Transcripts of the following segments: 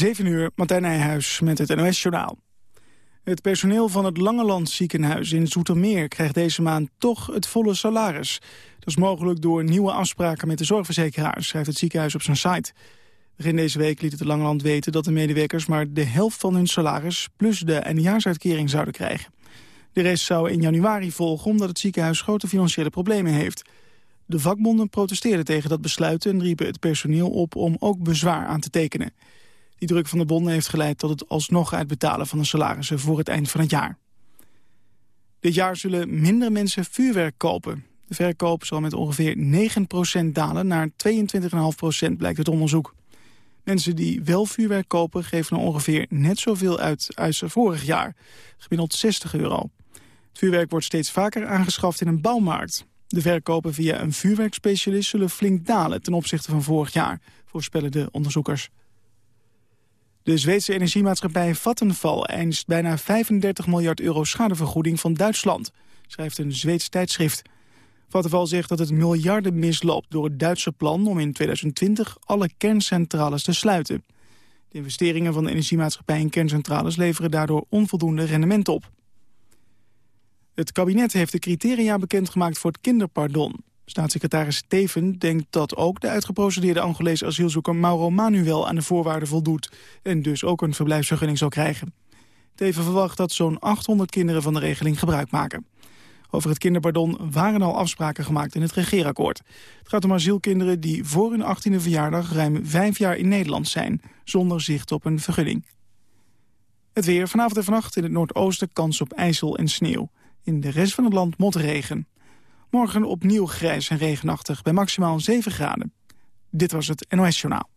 7 uur, Martijn Nijhuis met het NOS-journaal. Het personeel van het Langeland ziekenhuis in Zoetermeer krijgt deze maand toch het volle salaris. Dat is mogelijk door nieuwe afspraken met de zorgverzekeraars, schrijft het ziekenhuis op zijn site. Begin deze week liet het Langeland weten dat de medewerkers maar de helft van hun salaris plus de eindejaarsuitkering zouden krijgen. De rest zou in januari volgen omdat het ziekenhuis grote financiële problemen heeft. De vakbonden protesteerden tegen dat besluit en riepen het personeel op om ook bezwaar aan te tekenen. Die druk van de bonden heeft geleid tot het alsnog uitbetalen van de salarissen voor het eind van het jaar. Dit jaar zullen minder mensen vuurwerk kopen. De verkoop zal met ongeveer 9% dalen naar 22,5% blijkt het onderzoek. Mensen die wel vuurwerk kopen geven er ongeveer net zoveel uit als vorig jaar. Gemiddeld 60 euro. Het vuurwerk wordt steeds vaker aangeschaft in een bouwmarkt. De verkopen via een vuurwerkspecialist zullen flink dalen ten opzichte van vorig jaar, voorspellen de onderzoekers. De Zweedse energiemaatschappij Vattenfall eist bijna 35 miljard euro schadevergoeding van Duitsland, schrijft een Zweeds tijdschrift. Vattenfall zegt dat het miljarden misloopt door het Duitse plan om in 2020 alle kerncentrales te sluiten. De investeringen van de energiemaatschappij in kerncentrales leveren daardoor onvoldoende rendement op. Het kabinet heeft de criteria bekendgemaakt voor het kinderpardon. Staatssecretaris Steven denkt dat ook de uitgeprocedeerde Angolese asielzoeker Mauro Manuel aan de voorwaarden voldoet en dus ook een verblijfsvergunning zal krijgen. Teven verwacht dat zo'n 800 kinderen van de regeling gebruik maken. Over het kinderpardon waren al afspraken gemaakt in het regeerakkoord. Het gaat om asielkinderen die voor hun 18e verjaardag ruim vijf jaar in Nederland zijn, zonder zicht op een vergunning. Het weer vanavond en vannacht in het noordoosten kans op ijzel en sneeuw. In de rest van het land motregen. Morgen opnieuw grijs en regenachtig bij maximaal 7 graden. Dit was het NOS Journaal.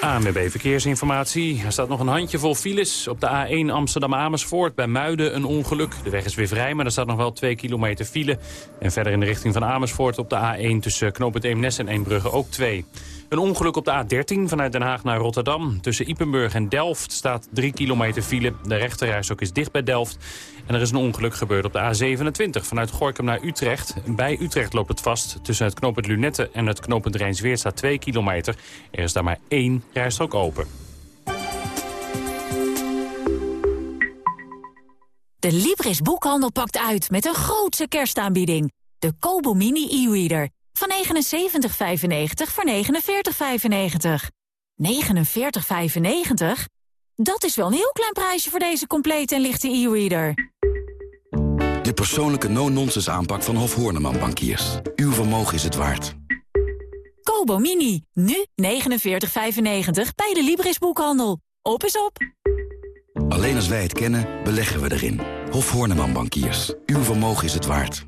ANWB Verkeersinformatie. Er staat nog een handjevol files. Op de A1 Amsterdam-Amersfoort bij Muiden een ongeluk. De weg is weer vrij, maar er staat nog wel 2 kilometer file. En verder in de richting van Amersfoort op de A1 tussen Knoop Eemnes en Eembrugge ook 2. Een ongeluk op de A13 vanuit Den Haag naar Rotterdam. Tussen Ipenburg en Delft staat 3 kilometer file. De rechterreis is dicht bij Delft. En er is een ongeluk gebeurd op de A27 vanuit Gorkum naar Utrecht. Bij Utrecht loopt het vast. Tussen het knooppunt Lunette en het knooppunt Rijnsweer staat 2 kilometer. Er is daar maar één rijstrook open. De Libris Boekhandel pakt uit met een grootse kerstaanbieding. De Kobo Mini e-reader. Van 79,95 voor 49,95. 49,95? Dat is wel een heel klein prijsje voor deze complete en lichte e-reader. De persoonlijke no-nonsense aanpak van Hof Horneman Bankiers. Uw vermogen is het waard. Kobo Mini, nu 49,95 bij de Libris Boekhandel. Op is op. Alleen als wij het kennen, beleggen we erin. Hof Horneman Bankiers. Uw vermogen is het waard.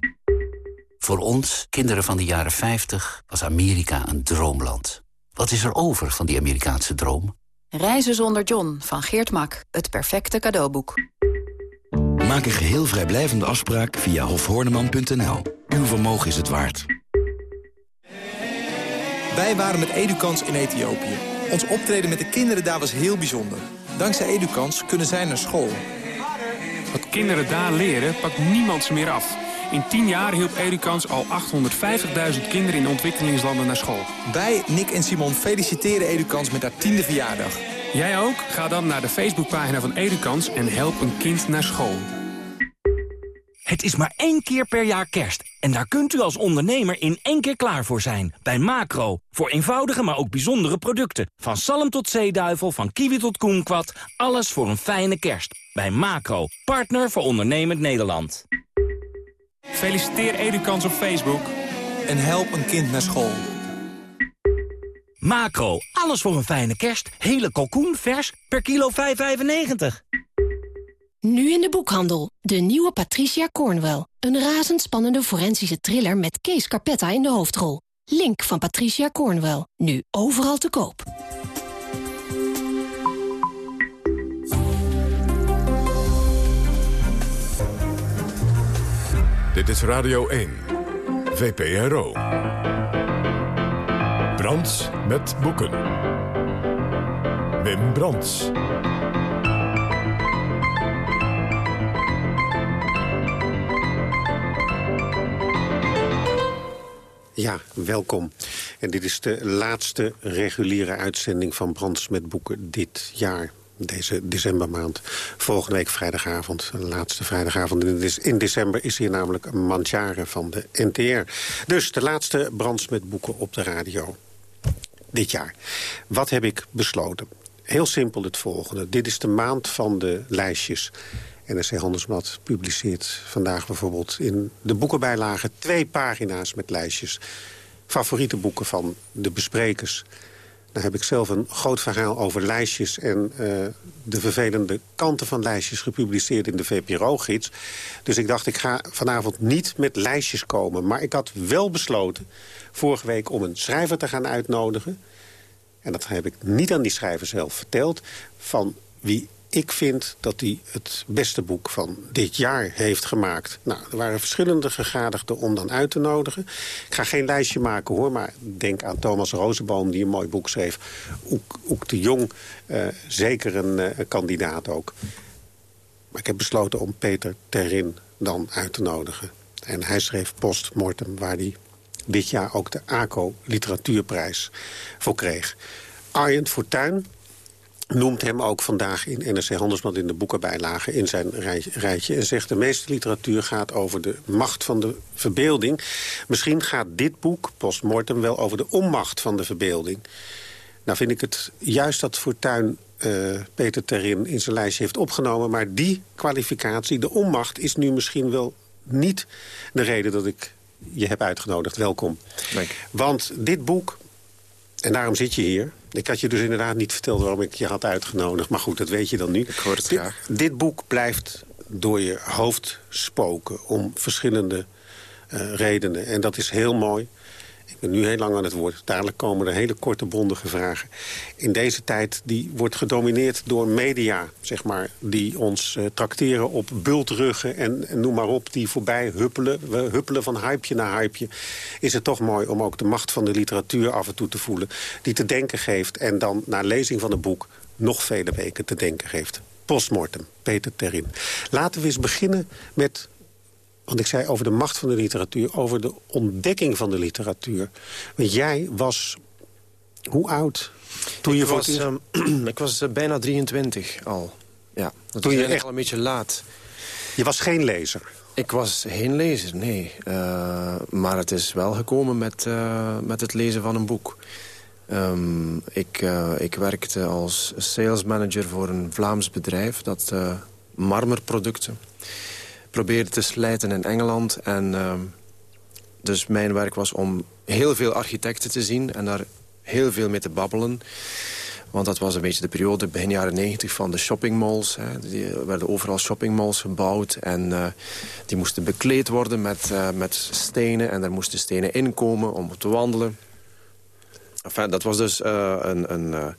Voor ons, kinderen van de jaren 50, was Amerika een droomland. Wat is er over van die Amerikaanse droom? Reizen zonder John van Geert Mak. Het perfecte cadeauboek. Maak een geheel vrijblijvende afspraak via hofhoorneman.nl. Uw vermogen is het waard. Wij waren met Edukans in Ethiopië. Ons optreden met de kinderen daar was heel bijzonder. Dankzij Edukans kunnen zij naar school. Wat kinderen daar leren, pakt niemand ze meer af. In 10 jaar hielp Edukans al 850.000 kinderen in ontwikkelingslanden naar school. Wij, Nick en Simon, feliciteren Edukans met haar tiende verjaardag. Jij ook? Ga dan naar de Facebookpagina van Edukans en help een kind naar school. Het is maar één keer per jaar kerst. En daar kunt u als ondernemer in één keer klaar voor zijn. Bij Macro. Voor eenvoudige, maar ook bijzondere producten. Van salm tot zeeduivel, van kiwi tot koenkwad. Alles voor een fijne kerst. Bij Macro. Partner voor ondernemend Nederland. Feliciteer Edukans op Facebook. En help een kind naar school. Macro, alles voor een fijne kerst. Hele kalkoen, vers, per kilo 5,95. Nu in de boekhandel, de nieuwe Patricia Cornwell. Een razendspannende forensische thriller met Kees Carpetta in de hoofdrol. Link van Patricia Cornwell, nu overal te koop. Dit is Radio 1, VPRO. Brands met boeken. Wim Brands. Ja, welkom. En dit is de laatste reguliere uitzending van Brands met Boeken dit jaar. Deze decembermaand. Volgende week vrijdagavond, de laatste vrijdagavond in december... is hier namelijk een Mandjaren van de NTR. Dus de laatste Brands met Boeken op de radio. Dit jaar. Wat heb ik besloten? Heel simpel het volgende. Dit is de maand van de lijstjes. NRC Handelsblad publiceert vandaag bijvoorbeeld in de boekenbijlage... twee pagina's met lijstjes. Favoriete boeken van de besprekers. Dan heb ik zelf een groot verhaal over lijstjes... en uh, de vervelende kanten van lijstjes gepubliceerd in de VPRO-gids. Dus ik dacht, ik ga vanavond niet met lijstjes komen. Maar ik had wel besloten vorige week om een schrijver te gaan uitnodigen. En dat heb ik niet aan die schrijver zelf verteld... van wie ik vind dat hij het beste boek van dit jaar heeft gemaakt. Nou, er waren verschillende gegadigden om dan uit te nodigen. Ik ga geen lijstje maken hoor, maar denk aan Thomas Rozenboom... die een mooi boek schreef. Oek de Jong, uh, zeker een uh, kandidaat ook. Maar ik heb besloten om Peter Terin dan uit te nodigen. En hij schreef Postmortem, waar hij dit jaar ook de ACO Literatuurprijs voor kreeg. Arjen Fortuyn, noemt hem ook vandaag in NRC Handelsblad in de boekenbijlage in zijn rijtje. En zegt de meeste literatuur gaat over de macht van de verbeelding. Misschien gaat dit boek, Postmortem, wel over de onmacht van de verbeelding. Nou vind ik het juist dat Fortuin uh, Peter Terin in zijn lijstje heeft opgenomen. Maar die kwalificatie, de onmacht, is nu misschien wel niet de reden dat ik je heb uitgenodigd. Welkom. Dank. Want dit boek, en daarom zit je hier... Ik had je dus inderdaad niet verteld waarom ik je had uitgenodigd. Maar goed, dat weet je dan nu. Ik hoor het dit, graag. Dit boek blijft door je hoofd spoken om verschillende uh, redenen. En dat is heel mooi. Nu heel lang aan het woord. Dadelijk komen er hele korte, bondige vragen. In deze tijd, die wordt gedomineerd door media, zeg maar... die ons uh, trakteren op bultruggen en, en, noem maar op... die voorbij huppelen. We huppelen van hypeje naar hypeje. Is het toch mooi om ook de macht van de literatuur af en toe te voelen... die te denken geeft en dan na lezing van het boek... nog vele weken te denken geeft. Postmortem, Peter Terin. Laten we eens beginnen met want ik zei over de macht van de literatuur, over de ontdekking van de literatuur. Want jij was, hoe oud? Toen ik je was, uh, ik was uh, bijna 23 al. Ja, dat toen je echt al een beetje laat. Je was geen lezer? Ik was geen lezer, nee. Uh, maar het is wel gekomen met, met het lezen van een boek. Um, ik, ik werkte als sales manager voor een Vlaams bedrijf... dat marmerproducten probeerde te slijten in Engeland. En uh, dus mijn werk was om heel veel architecten te zien... en daar heel veel mee te babbelen. Want dat was een beetje de periode begin jaren 90 van de shoppingmalls. Er werden overal shoppingmalls gebouwd. En uh, die moesten bekleed worden met, uh, met stenen. En daar moesten stenen inkomen om te wandelen. Dat, was dus, uh, een, een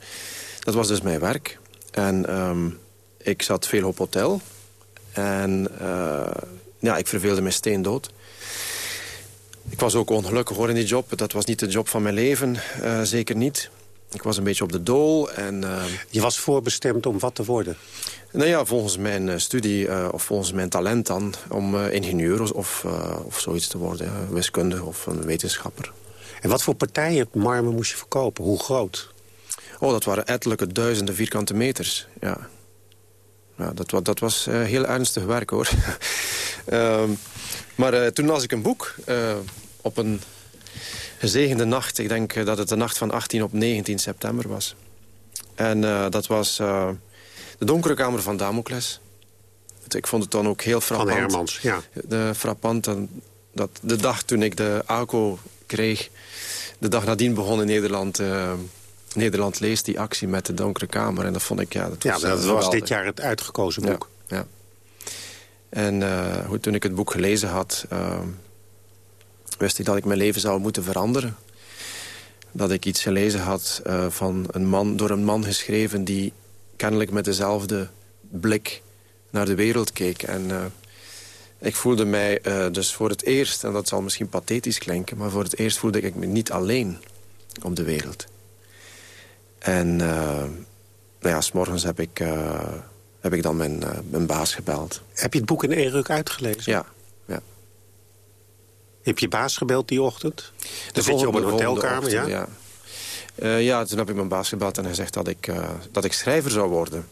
dat was dus mijn werk. En um, ik zat veel op hotel. En uh, ja, ik verveelde me steendood. Ik was ook ongelukkig hoor in die job. Dat was niet de job van mijn leven, uh, zeker niet. Ik was een beetje op de dool. En, uh, Je was voorbestemd om wat te worden? Nou ja, volgens mijn studie, of volgens mijn talent dan... om ingenieur of, of zoiets te worden. wiskundige of een wetenschapper. En wat voor partijen marmer moest je verkopen? Hoe groot? Oh, dat waren ettelijke duizenden vierkante meters, ja. Ja, dat, dat was uh, heel ernstig werk, hoor. uh, maar uh, toen las ik een boek uh, op een gezegende nacht. Ik denk dat het de nacht van 18 op 19 september was. En dat was De Donkere Kamer van Damocles. Ik vond het dan ook heel frappant. Van Hermans, ja. De, frappant dat de dag toen ik de ACO kreeg... de dag nadien begon in Nederland Nederland leest die actie met de Donkere Kamer. En dat vond ik, ja... Dat was, ja, dat was dit jaar het uitgekozen boek. Ja, ja. En uh, toen ik het boek gelezen had... Uh, wist ik dat ik mijn leven zou moeten veranderen. Dat ik iets gelezen had uh, van een man, door een man geschreven... die kennelijk met dezelfde blik naar de wereld keek. En ik voelde mij dus voor het eerst... en dat zal misschien pathetisch klinken... maar voor het eerst voelde ik me niet alleen op de wereld. En uh, nou ja, s'morgens heb ik, uh, heb ik dan mijn, uh, mijn baas gebeld. Heb je het boek in één ruk uitgelezen? Ja. ja. Heb je baas gebeld die ochtend? Dan zit je op een hotelkamer, ja? Ja. Uh, ja, toen heb ik mijn baas gebeld en hij zegt dat ik, uh, dat ik schrijver zou worden.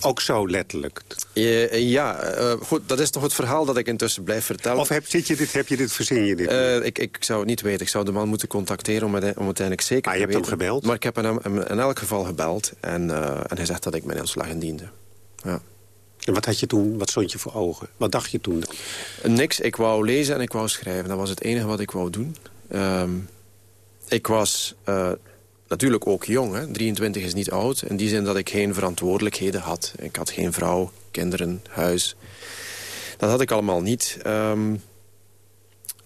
Ook zo letterlijk? Uh, ja, goed, dat is toch het verhaal dat ik intussen blijf vertellen. Of heb, zit je dit, heb je dit, verzin je dit? ik, ik zou het niet weten. Ik zou de man moeten contacteren om, het, om uiteindelijk zeker ah, te weten. je hebt hem gebeld? Maar ik heb hem in elk geval gebeld en, en hij zegt dat ik mijn ontslag indiende. Ja. En wat had je toen, wat stond je voor ogen? Wat dacht je toen dan? Niks, ik wou lezen en ik wou schrijven. Dat was het enige wat ik wou doen. Um, ik was natuurlijk ook jong, hè? 23 is niet oud. In die zin dat ik geen verantwoordelijkheden had. Ik had geen vrouw, kinderen, huis. Dat had ik allemaal niet. Um,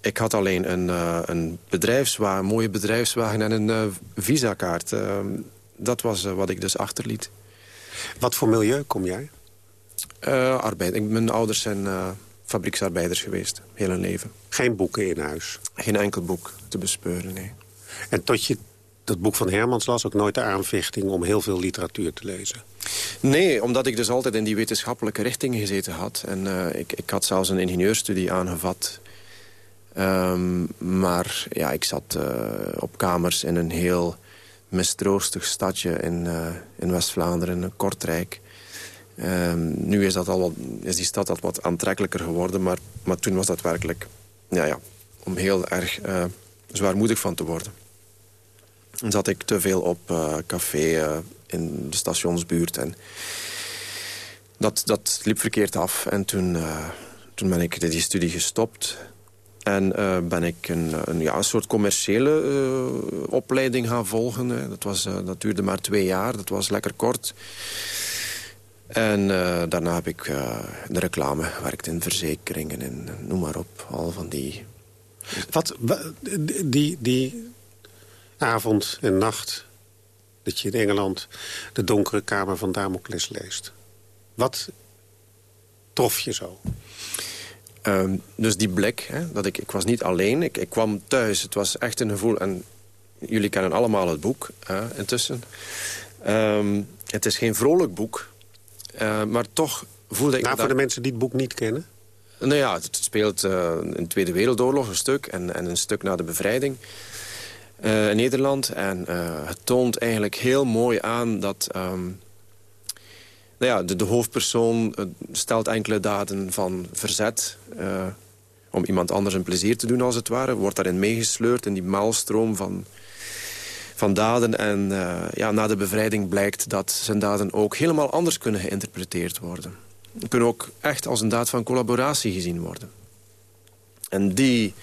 ik had alleen een, uh, een bedrijfswagen, een mooie bedrijfswagen en een uh, visakaart. Uh, dat was wat ik dus achterliet. Wat voor milieu kom jij? Arbeid. Ik, mijn ouders zijn fabrieksarbeiders geweest, heel hun leven. Geen boeken in huis? Geen enkel boek te bespeuren, nee. En tot je dat boek van Hermans las ook nooit de aanvechting om heel veel literatuur te lezen? Nee, omdat ik dus altijd in die wetenschappelijke richting gezeten had. En uh, ik, ik had zelfs een ingenieurstudie aangevat. Um, maar ja, ik zat op kamers in een heel mistroostig stadje in, in West-Vlaanderen, Kortrijk. Um, nu is, dat al wat, is die stad al wat aantrekkelijker geworden, maar, maar toen was dat werkelijk ja, ja, om heel erg zwaarmoedig van te worden. Zat ik te veel op uh, café uh, in de stationsbuurt en dat, dat liep verkeerd af. En toen, toen ben ik die studie gestopt en ben ik een, een, ja, een soort commerciële opleiding gaan volgen. Dat, was, dat duurde maar twee jaar, dat was lekker kort. En daarna heb ik uh, de reclame gewerkt in verzekeringen en noem maar op. Al van die... Wat, die, die avond en nacht dat je in Engeland de donkere kamer van Damocles leest. Wat trof je zo? Um, dus die blik, hè, dat ik, ik was niet alleen. Ik, ik kwam thuis, het was echt een gevoel... en jullie kennen allemaal het boek hè, intussen. Um, het is geen vrolijk boek... Uh, maar toch voelde ik... Nou, voor de mensen die het boek niet kennen? Nou ja, het speelt uh, in de Tweede Wereldoorlog een stuk... en, en een stuk na de bevrijding in Nederland. En het toont eigenlijk heel mooi aan dat... Um, nou ja, de, hoofdpersoon stelt enkele daden van verzet... om iemand anders een plezier te doen, als het ware. Wordt daarin meegesleurd in die maalstroom van van daden. En ja, na de bevrijding blijkt dat zijn daden ook helemaal anders kunnen geïnterpreteerd worden. Kunnen ook echt als een daad van collaboratie gezien worden. En die,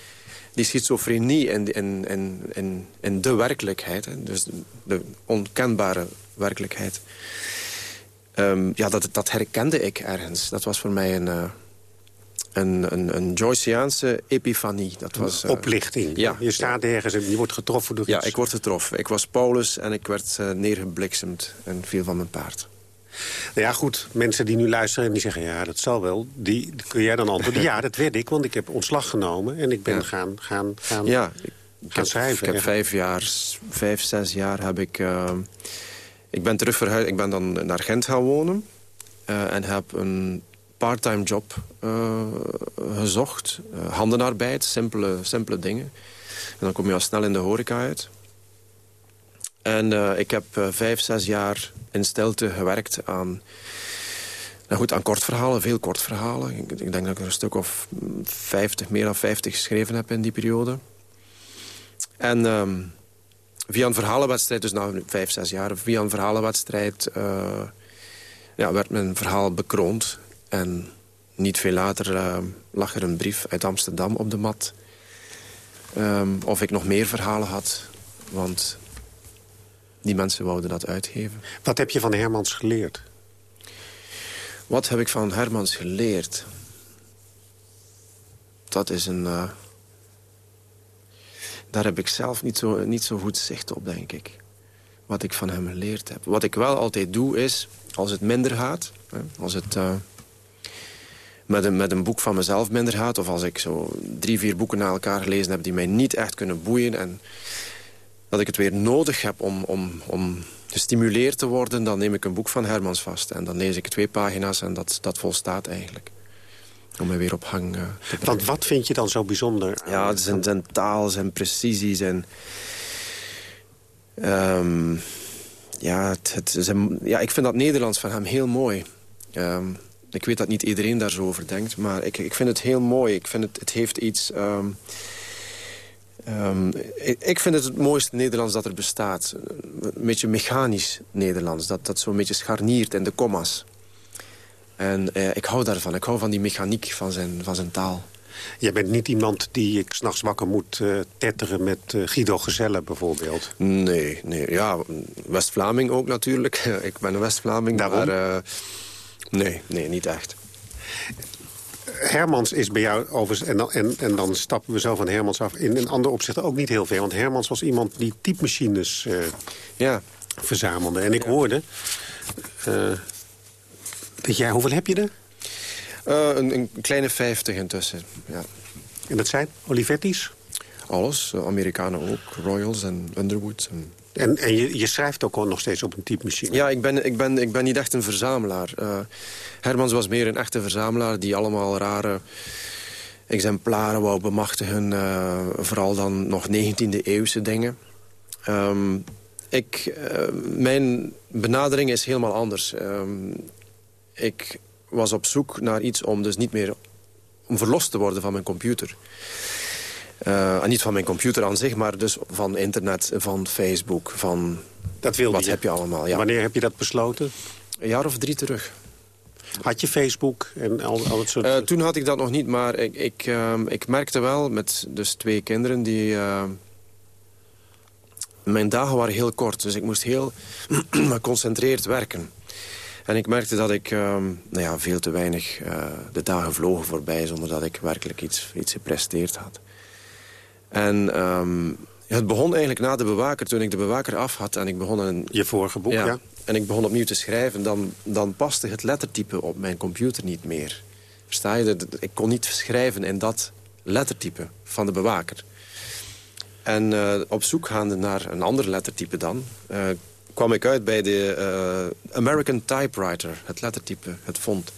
die schizofrenie in, in, in, in, in de werkelijkheid, hè, dus de onkenbare werkelijkheid... Um, ja, dat, dat herkende ik ergens. Dat was voor mij een, uh, een, een, een Joyceaanse epifanie. Dat was, uh, Oplichting. Ja, je staat ergens en je wordt getroffen door ja, iets. Ja, ik word getroffen. Ik was Paulus en ik werd uh, neergebliksemd en viel van mijn paard. Nou ja, goed. Mensen die nu luisteren en die zeggen... ja, dat zal wel. Die, kun jij dan antwoorden? ja, dat weet ik, want ik heb ontslag genomen... en ik ben ja. gaan, gaan, gaan, ja, ik, gaan schrijven. Ik heb vijf jaar, vijf, zes jaar heb ik... Uh, ik ben terug verhuisd. Ik ben dan naar Gent gaan wonen. Uh, en heb een parttime job uh, gezocht. Uh, handenarbeid, simpele, simpele dingen. En dan kom je al snel in de horeca uit. En uh, ik heb vijf, zes jaar in stilte gewerkt aan... Nou goed, aan kortverhalen, veel kortverhalen. Ik, ik denk dat ik er een stuk of 50, meer dan 50 geschreven heb in die periode. En um, via een verhalenwedstrijd, dus na vijf, zes jaar... via een verhalenwedstrijd ja, werd mijn verhaal bekroond. En niet veel later uh, lag er een brief uit Amsterdam op de mat. Um, of ik nog meer verhalen had. Want die mensen wouden dat uitgeven. Wat heb je van Hermans geleerd? Wat heb ik van Hermans geleerd? Dat is een... Uh, daar heb ik zelf niet zo, niet zo goed zicht op, denk ik. Wat ik van hem geleerd heb. Wat ik wel altijd doe is, als het minder gaat... Hè, als het... Uh, met een, met een boek van mezelf minder gaat... of als ik zo drie, vier boeken na elkaar gelezen heb... die mij niet echt kunnen boeien... en dat ik het weer nodig heb om, om, om gestimuleerd te worden... dan neem ik een boek van Hermans vast. En dan lees ik twee pagina's en dat, dat volstaat eigenlijk. om mij weer op gang uh, te brengen. Want wat vind je dan zo bijzonder? Ja, zijn, zijn taal, zijn precisie, zijn... Um, ja, het, het, zijn, ja, ik vind dat Nederlands van hem heel mooi. Um, ik weet dat niet iedereen daar zo over denkt, maar ik, ik vind het heel mooi. Ik vind het, het heeft iets... Um, Um, ik vind het het mooiste Nederlands dat er bestaat. Een beetje mechanisch Nederlands. Dat, dat zo'n beetje scharniert in de commas. En eh, ik hou daarvan. Ik hou van die mechaniek van zijn, van zijn taal. Jij bent niet iemand die ik s'nachts wakker moet uh, tetteren met uh, Guido Gezelle bijvoorbeeld? Nee, nee. Ja, West-Vlaming ook natuurlijk. ik ben een West-Vlaming. Maar uh, nee, nee, niet echt. Hermans is bij jou overigens, en dan, en, en dan stappen we zo van Hermans af... in een ander opzicht ook niet heel veel. Want Hermans was iemand die typemachines uh, ja. verzamelde. En ik hoorde... Uh, dat jij, hoeveel heb je er? Uh, een, een, kleine vijftig intussen, ja. En dat zijn Olivetti's? Alles, Amerikanen ook, Royals en Underwoods. En... En, en je, je, schrijft ook nog steeds op een typemachine? Ja, ik ben, ik, ben, ik ben niet echt een verzamelaar. Uh, Hermans was meer een echte verzamelaar... die allemaal rare exemplaren wou bemachtigen. Uh, vooral dan nog 19e-eeuwse dingen. Um, ik, uh, mijn benadering is helemaal anders. Um, ik was op zoek naar iets om dus niet meer... om verlost te worden van mijn computer. Uh, niet van mijn computer aan zich, maar dus van internet, van Facebook, van... Dat wilde Wat je. heb je allemaal, ja. Wanneer heb je dat besloten? Een jaar of drie terug. Had je Facebook en al, al het soort... Uh, toen had ik dat nog niet, maar ik, ik, uh, ik merkte wel met dus twee kinderen die... Uh, mijn dagen waren heel kort, dus ik moest heel geconcentreerd werken. En ik merkte dat ik nou ja, veel te weinig... de dagen vlogen voorbij zonder dat ik werkelijk iets, iets gepresteerd had. En um, het begon eigenlijk na de bewaker, toen ik de bewaker af had... en ik begon een, Je vorige boek, ja. ja. En ik begon opnieuw te schrijven, dan, dan paste het lettertype op mijn computer niet meer. Versta je? Ik kon niet schrijven in dat lettertype van de bewaker. En uh, op zoek gaande naar een ander lettertype dan... Uh, kwam ik uit bij de uh, American Typewriter, het lettertype, het font.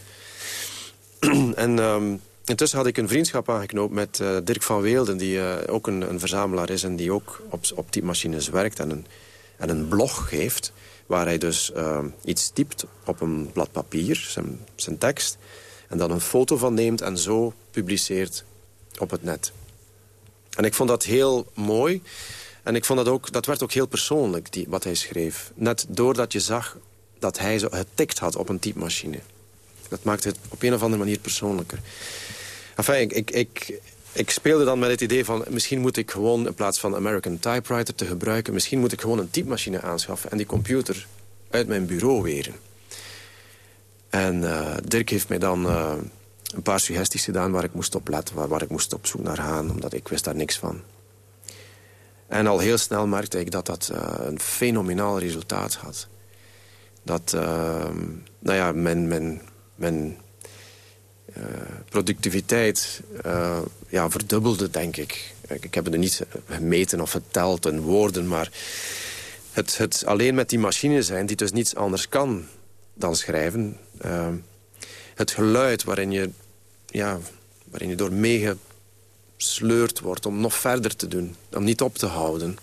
en... Um, Intussen had ik een vriendschap aangeknoopt met uh, Dirk van Weelden... die uh, ook een, een, verzamelaar is en die ook op, op typemachines werkt... en een, en een blog geeft waar hij dus uh, iets typt op een blad papier, zijn, zijn tekst... en dan een foto van neemt en zo publiceert op het net. En ik vond dat heel mooi. En ik vond dat ook, dat werd ook heel persoonlijk, die, wat hij schreef. Net doordat je zag dat hij zo getikt had op een typemachine. Dat maakte het op een of andere manier persoonlijker. Enfin, ik, ik, ik, ik speelde dan met het idee van... misschien moet ik gewoon in plaats van American Typewriter te gebruiken... misschien moet ik gewoon een typemachine aanschaffen... en die computer uit mijn bureau weren. En uh, Dirk heeft mij dan uh, een paar suggesties gedaan... waar ik moest op letten, waar, ik moest op zoek naar gaan... omdat ik wist daar niks van. En al heel snel merkte ik dat dat uh, een fenomenaal resultaat had. Dat, nou ja, mijn, mijn, mijn productiviteit uh, ja, verdubbelde, denk ik. Ik heb het niet gemeten of geteld in woorden, maar het, het alleen met die machine zijn... die dus niets anders kan dan schrijven... Uh, het geluid waarin je, ja, waarin je door meegesleurd wordt om nog verder te doen, om niet op te houden...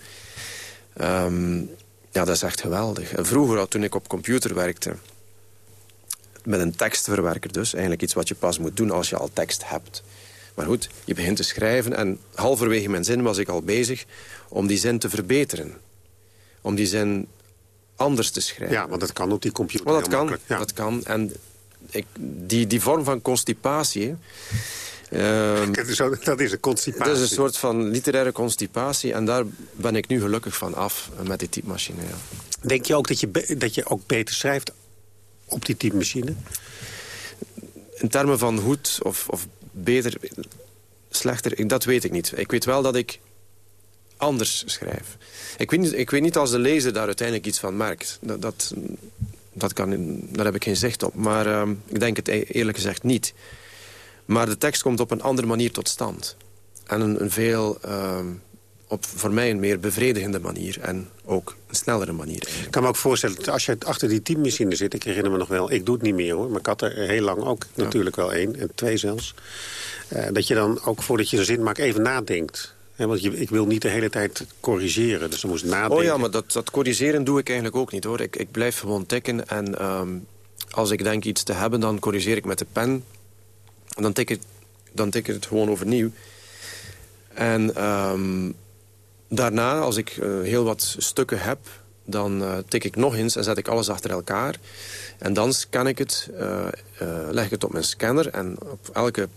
Um, ja, dat is echt geweldig. Vroeger, toen ik op computer werkte met een tekstverwerker dus. Eigenlijk iets wat je pas moet doen als je al tekst hebt. Maar goed, je begint te schrijven en halverwege mijn zin was ik al bezig om die zin te verbeteren. Om die zin anders te schrijven. Ja, want dat kan op die computer. Want dat kan, ja. dat kan. En ik, die, die vorm van constipatie... Uh, dat is een constipatie. Dat is een soort van literaire constipatie. En daar ben ik nu gelukkig van af met die typemachine. Ja. Denk je ook dat je, dat je ook beter schrijft op die typemachine? In termen van goed of, of beter, slechter, dat weet ik niet. Ik weet wel dat ik anders schrijf. Ik weet niet, ik weet niet als de lezer daar uiteindelijk iets van merkt. Dat, dat, kan, daar heb ik geen zicht op. Maar uh, ik denk het e-, eerlijk gezegd niet. Maar de tekst komt op een andere manier tot stand. En een, een veel uh, op voor mij een meer bevredigende manier. En ook een snellere manier. Ik kan me ook voorstellen, dat als je achter die typemachine zit... ik herinner me nog wel, ik doe het niet meer hoor... maar ik had er heel lang ook natuurlijk wel één, en twee zelfs... Uh, dat je dan ook voordat je een zin maakt even nadenkt. Want je, ik wil niet de hele tijd corrigeren, dus dan moest nadenken. Oh ja, maar dat, dat corrigeren doe ik eigenlijk ook niet hoor. Ik, ik blijf gewoon tikken en um, als ik denk iets te hebben... dan corrigeer ik met de pen. En dan tik ik, dan tik ik het gewoon overnieuw. En um, daarna, als ik uh, heel wat stukken heb... dan uh, tik ik nog eens en zet ik alles achter elkaar. En dan scan ik het, uh, leg ik het op mijn scanner... en op elke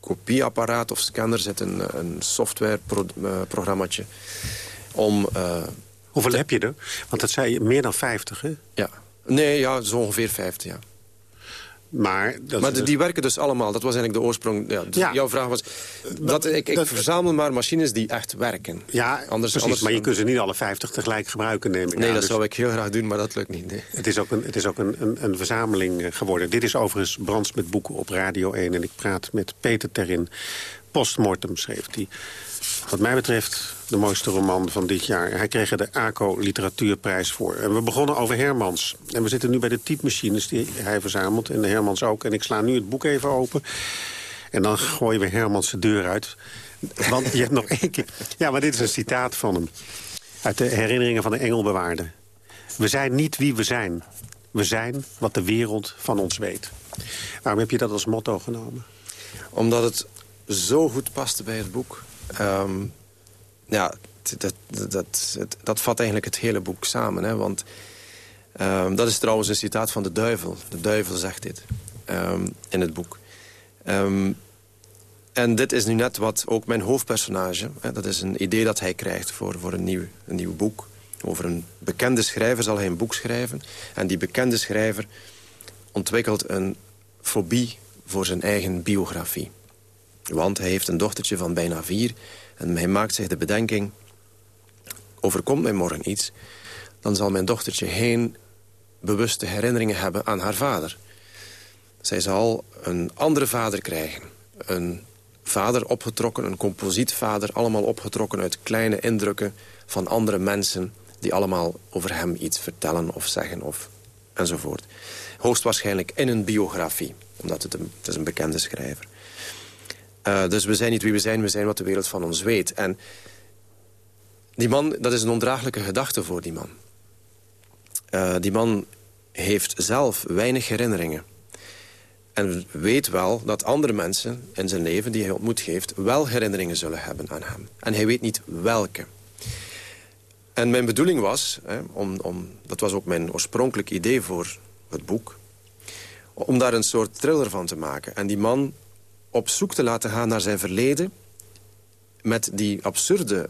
kopieapparaat of scanner zit een, een softwareprogrammaatje om... Hoeveel heb je er? Want dat zei je meer dan 50, hè? Ja. Nee, ja, zo ongeveer 50, ja. Maar, dat maar die, die werken dus allemaal. Dat was eigenlijk de oorsprong. Ja, dus ja. Jouw vraag was... Dat, ik, ik dat, verzamel maar machines die echt werken. Ja, anders, precies, anders, maar je kunt ze niet alle 50 tegelijk gebruiken, neem ik Nee, aan. dat dus zou ik heel graag doen, maar dat lukt niet. Nee. Het is ook, een, het is ook een, een, een verzameling geworden. Dit is overigens Brands met boeken op Radio 1. En ik praat met Peter Terin. Postmortem schreef hij. Wat mij betreft de mooiste roman van dit jaar. Hij kreeg er de ACO Literatuurprijs voor. En we begonnen over Hermans. En we zitten nu bij de typemachines die hij verzamelt. En de Hermans ook. En ik sla nu het boek even open. En dan gooien we Hermans de deur uit. Want je hebt nog één keer... Ja, maar dit is een citaat van hem. Uit de herinneringen van de Engelbewaarde. We zijn niet wie we zijn. We zijn wat de wereld van ons weet. Waarom heb je dat als motto genomen? Omdat het zo goed paste bij het boek. Um, ja, dat, dat, dat, dat, vat eigenlijk het hele boek samen. Hè? Want um, dat is trouwens een citaat van de duivel. De duivel zegt dit um, in het boek. Um, en dit is nu net wat ook mijn hoofdpersonage... Hè, dat is een idee dat hij krijgt voor, voor een, nieuw, een nieuw boek. Over een bekende schrijver zal hij een boek schrijven. En die bekende schrijver ontwikkelt een fobie voor zijn eigen biografie. Want hij heeft een dochtertje van bijna vier... en hij maakt zich de bedenking... overkomt mij morgen iets... dan zal mijn dochtertje geen bewuste herinneringen hebben aan haar vader. Zij zal een andere vader krijgen. Een vader opgetrokken, een composietvader... allemaal opgetrokken uit kleine indrukken van andere mensen... die allemaal over hem iets vertellen of zeggen of enzovoort. Hoogstwaarschijnlijk in een biografie, omdat het, een, het is een bekende schrijver. Uh, dus we zijn niet wie we zijn, we zijn wat de wereld van ons weet. En die man, dat is een ondraaglijke gedachte voor die man. Uh, die man heeft zelf weinig herinneringen. En weet wel dat andere mensen in zijn leven die hij ontmoet heeft... wel herinneringen zullen hebben aan hem. En hij weet niet welke. En mijn bedoeling was, hè, om, om, dat was ook mijn oorspronkelijk idee voor het boek... om daar een soort thriller van te maken. En die man op zoek te laten gaan naar zijn verleden... met die absurde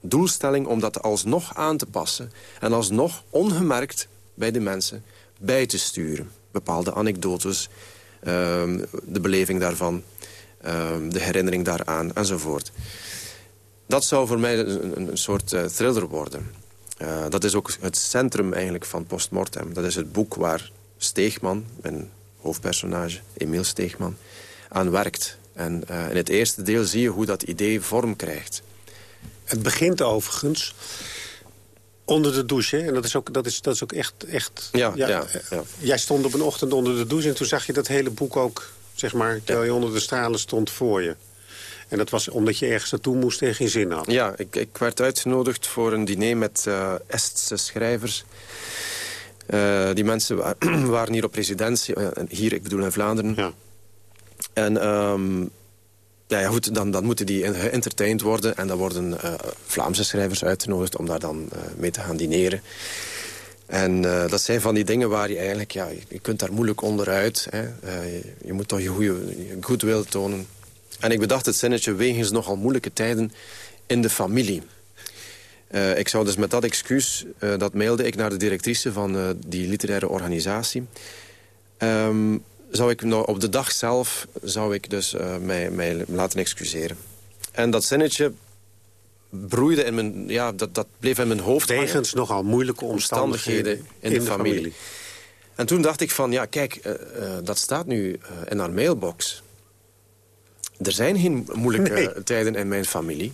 doelstelling om dat alsnog aan te passen... en alsnog ongemerkt bij de mensen bij te sturen. Bepaalde anekdotes, uh, de beleving daarvan, uh, de herinnering daaraan enzovoort. Dat zou voor mij een, soort uh, thriller worden. Uh, dat is ook het centrum eigenlijk van Postmortem. Dat is het boek waar Steegman, mijn hoofdpersonage, Emiel Steegman aan werkt. En uh, in het eerste deel zie je hoe dat idee vorm krijgt. Het begint overigens onder de douche. En dat is ook, dat is, dat is ook echt... echt ja, ja, ja, ja, Jij stond op een ochtend onder de douche... en toen zag je dat hele boek ook, zeg maar... terwijl je onder de stralen stond voor je. En dat was omdat je ergens naartoe moest en geen zin had. Ja, ik, ik werd uitgenodigd voor een diner met uh, Estse schrijvers... Uh, die mensen waren hier op residentie, uh, hier, ik bedoel in Vlaanderen. En um, ja, ja, goed, dan, dan moeten die geëntertained worden. En dan worden uh, Vlaamse schrijvers uitgenodigd om daar dan uh, mee te gaan dineren. En uh, dat zijn van die dingen waar je eigenlijk... Ja, je kunt daar moeilijk onderuit. Hè. Je, je, moet toch je goede goodwill tonen. En ik bedacht het zinnetje wegens nogal moeilijke tijden in de familie. ik zou dus met dat excuus, dat mailde ik naar de directrice van die literaire organisatie... Um, zou ik nou, op de dag zelf zou ik dus uh, mij, mij laten excuseren. En dat zinnetje broeide in mijn, ja, dat, dat bleef in mijn hoofd. Wegens nogal moeilijke omstandigheden, in, de, familie. En toen dacht ik van, ja kijk, uh, uh, dat staat nu in haar mailbox. Er zijn geen moeilijke nee. tijden in mijn familie.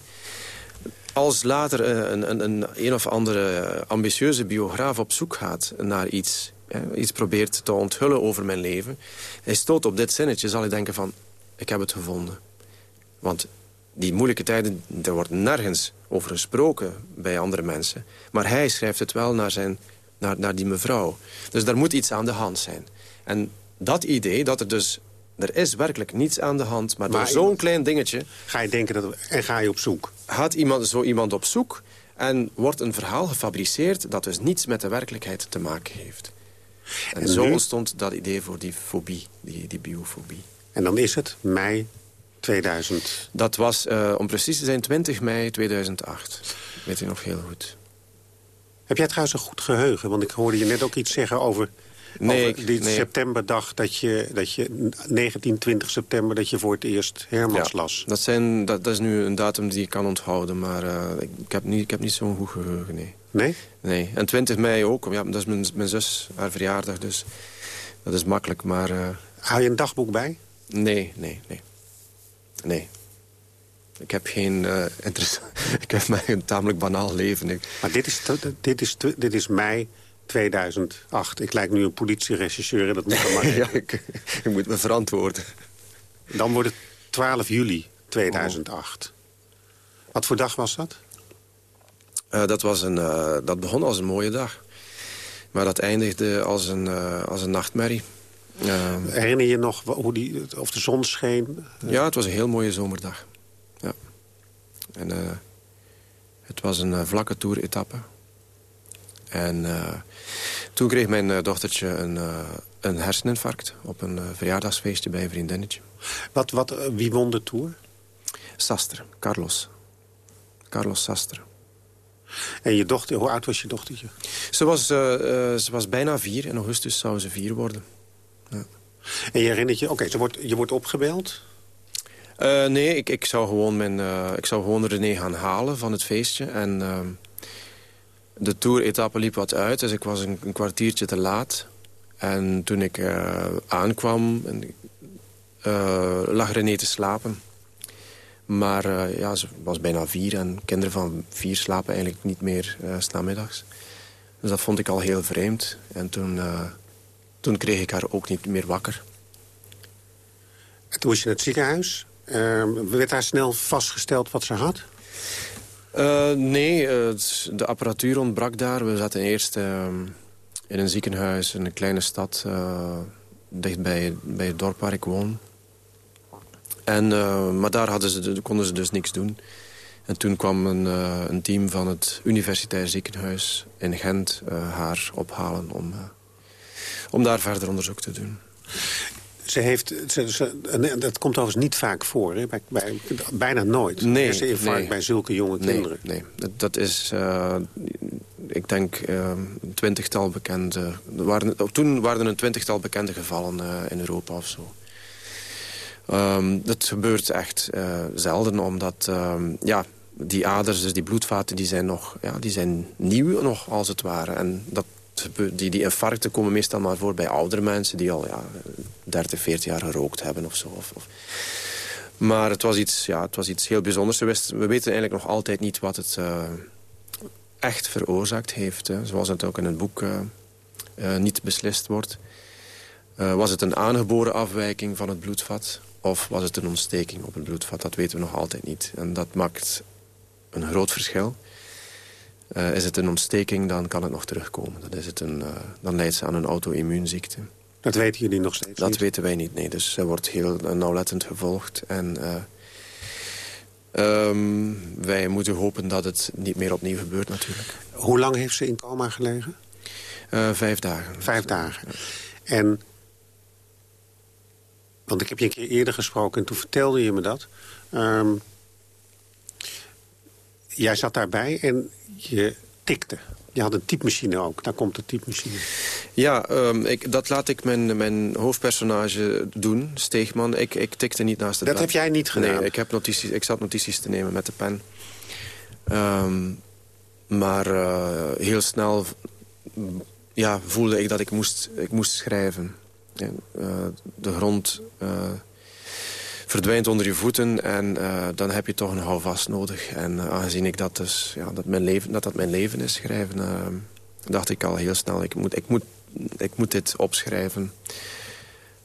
als later een, een, een, een of andere ambitieuze biograaf op zoek gaat naar iets... iets probeert te onthullen over mijn leven... hij stoot op dit zinnetje, zal hij denken van... ik heb het gevonden. Want die moeilijke tijden, er wordt nergens over gesproken bij andere mensen. Maar hij schrijft het wel naar, zijn, naar, naar die mevrouw. Dus daar moet iets aan de hand zijn. En dat idee, dat er dus... Er is werkelijk niets aan de hand, maar, maar door zo'n klein dingetje... Ga je denken dat... En ga je op zoek? Gaat iemand, zo iemand op zoek en wordt een verhaal gefabriceerd... dat dus niets met de werkelijkheid te maken heeft. En, zo ontstond dat idee voor die fobie, die, die biofobie. En dan is het mei 2000? Dat was, uh, om precies te zijn, 20 mei 2008. Weet je nog heel goed. Heb jij trouwens een goed geheugen? Want ik hoorde je net ook iets zeggen over... Nee, over die nee. septemberdag, dat je, dat je 19, 20 september, dat je voor het eerst Hermans ja, las. Dat, zijn, dat, dat is nu een datum die ik kan onthouden, maar uh, ik, heb niet, ik heb niet zo'n goed geheugen, nee. Nee? Nee, en 20 mei ook, ja, dat is mijn, mijn zus, haar verjaardag, dus dat is makkelijk, maar... Uh, Hou je een dagboek bij? Nee, nee, nee. Nee. Ik heb geen uh, interessant... ik heb mij een tamelijk banaal leven. Ik... Maar dit is, dit, is, dit is mei 2008. Ik lijk nu een politieregisseur en dat moet dan maar ja, ik, ik, moet me verantwoorden. Dan wordt het 12 juli 2008. Wat voor dag was dat? Uh, dat, was een, uh, dat begon als een mooie dag. Maar dat eindigde als een, als een nachtmerrie. Uh, Herinner je nog hoe die, of de zon scheen? Ja, het was een heel mooie zomerdag. Ja. En uh, het was een uh, vlakke toeretappe. En toen kreeg mijn dochtertje een, een herseninfarct... op een verjaardagsfeestje bij een vriendinnetje. Wat, wat, wie won de tour? Sastre, Carlos. Carlos Sastre. En je dochter, hoe oud was je dochtertje? Ze was, ze was bijna vier. In augustus zou ze vier worden. Ja. En je herinnert je, oké, okay, wordt, je wordt opgebeld? Uh, nee, ik, ik, zou gewoon mijn, uh, ik zou gewoon René gaan halen van het feestje. En uh, de tour-etappe liep wat uit, dus ik was een, een kwartiertje te laat. En toen ik aankwam, lag René te slapen. Maar ja, ze was bijna vier en kinderen van vier slapen eigenlijk niet meer s namiddags. Dus dat vond ik al heel vreemd. En toen toen kreeg ik haar ook niet meer wakker. En toen was je in het ziekenhuis. Uh, werd daar snel vastgesteld wat ze had? Uh, nee, uh, de apparatuur ontbrak daar. We zaten eerst ehm, in een ziekenhuis in een kleine stad... Uh, dicht bij, bij het dorp waar ik woon. En, maar daar hadden ze, konden ze dus niks doen. En toen kwam een, een team van het universitair ziekenhuis in Gent haar ophalen... om om daar verder onderzoek te doen. Ze heeft, ze, ze, dat komt overigens niet vaak voor, hè? Bij, bij, bijna nooit. Nee, ze infarct nee. bij zulke jonge nee, kinderen. Nee, dat, dat is, uh, ik denk, uh, een twintigtal bekende... Waren, toen waren er een twintigtal bekende gevallen uh, in Europa of zo. Dat gebeurt echt zelden, omdat um, ja, die aders, dus die bloedvaten, die zijn, nog, ja, die zijn nieuw nog, als het ware. En dat die, die infarcten komen meestal maar voor bij oudere mensen... die al ja, 30, 40 jaar gerookt hebben of zo. Of, of. Maar het was, iets, ja, het was iets heel bijzonders. We, we weten eigenlijk nog altijd niet wat het uh, echt veroorzaakt heeft. Hè. Zoals het ook in het boek uh, niet beslist wordt. was het een aangeboren afwijking van het bloedvat? Of was het een ontsteking op het bloedvat? Dat weten we nog altijd niet. En dat maakt een groot verschil. Uh, is het een ontsteking, dan kan het nog terugkomen. Dat is het een, uh, dan leidt ze aan een auto-immuunziekte. Dat weten jullie nog steeds Dat niet? weten wij niet, nee. Dus ze wordt heel nauwlettend gevolgd. En uh, um, wij moeten hopen dat het niet meer opnieuw gebeurt natuurlijk. Hoe lang heeft ze in coma gelegen? vijf dagen. Vijf dagen. En, want ik heb je een keer eerder gesproken en toen vertelde je me dat... Um, jij zat daarbij en je tikte. Je had een typemachine ook. Daar komt de typemachine. Ja, um, ik, dat laat ik mijn, mijn hoofdpersonage doen, Steegman. Ik, ik tikte niet naast het Dat blad. heb jij niet gedaan? Nee, ik, heb notities, ik zat notities te nemen met de pen. Um, maar uh, heel snel ja, voelde ik dat ik moest, ik moest schrijven. En, uh, de grond... Uh, verdwijnt onder je voeten en dan heb je toch een houvast nodig. En aangezien ik dat dus, ja, dat, mijn leven, dat dat mijn leven is, schrijven, dacht ik al heel snel, ik moet, ik moet, ik moet dit opschrijven.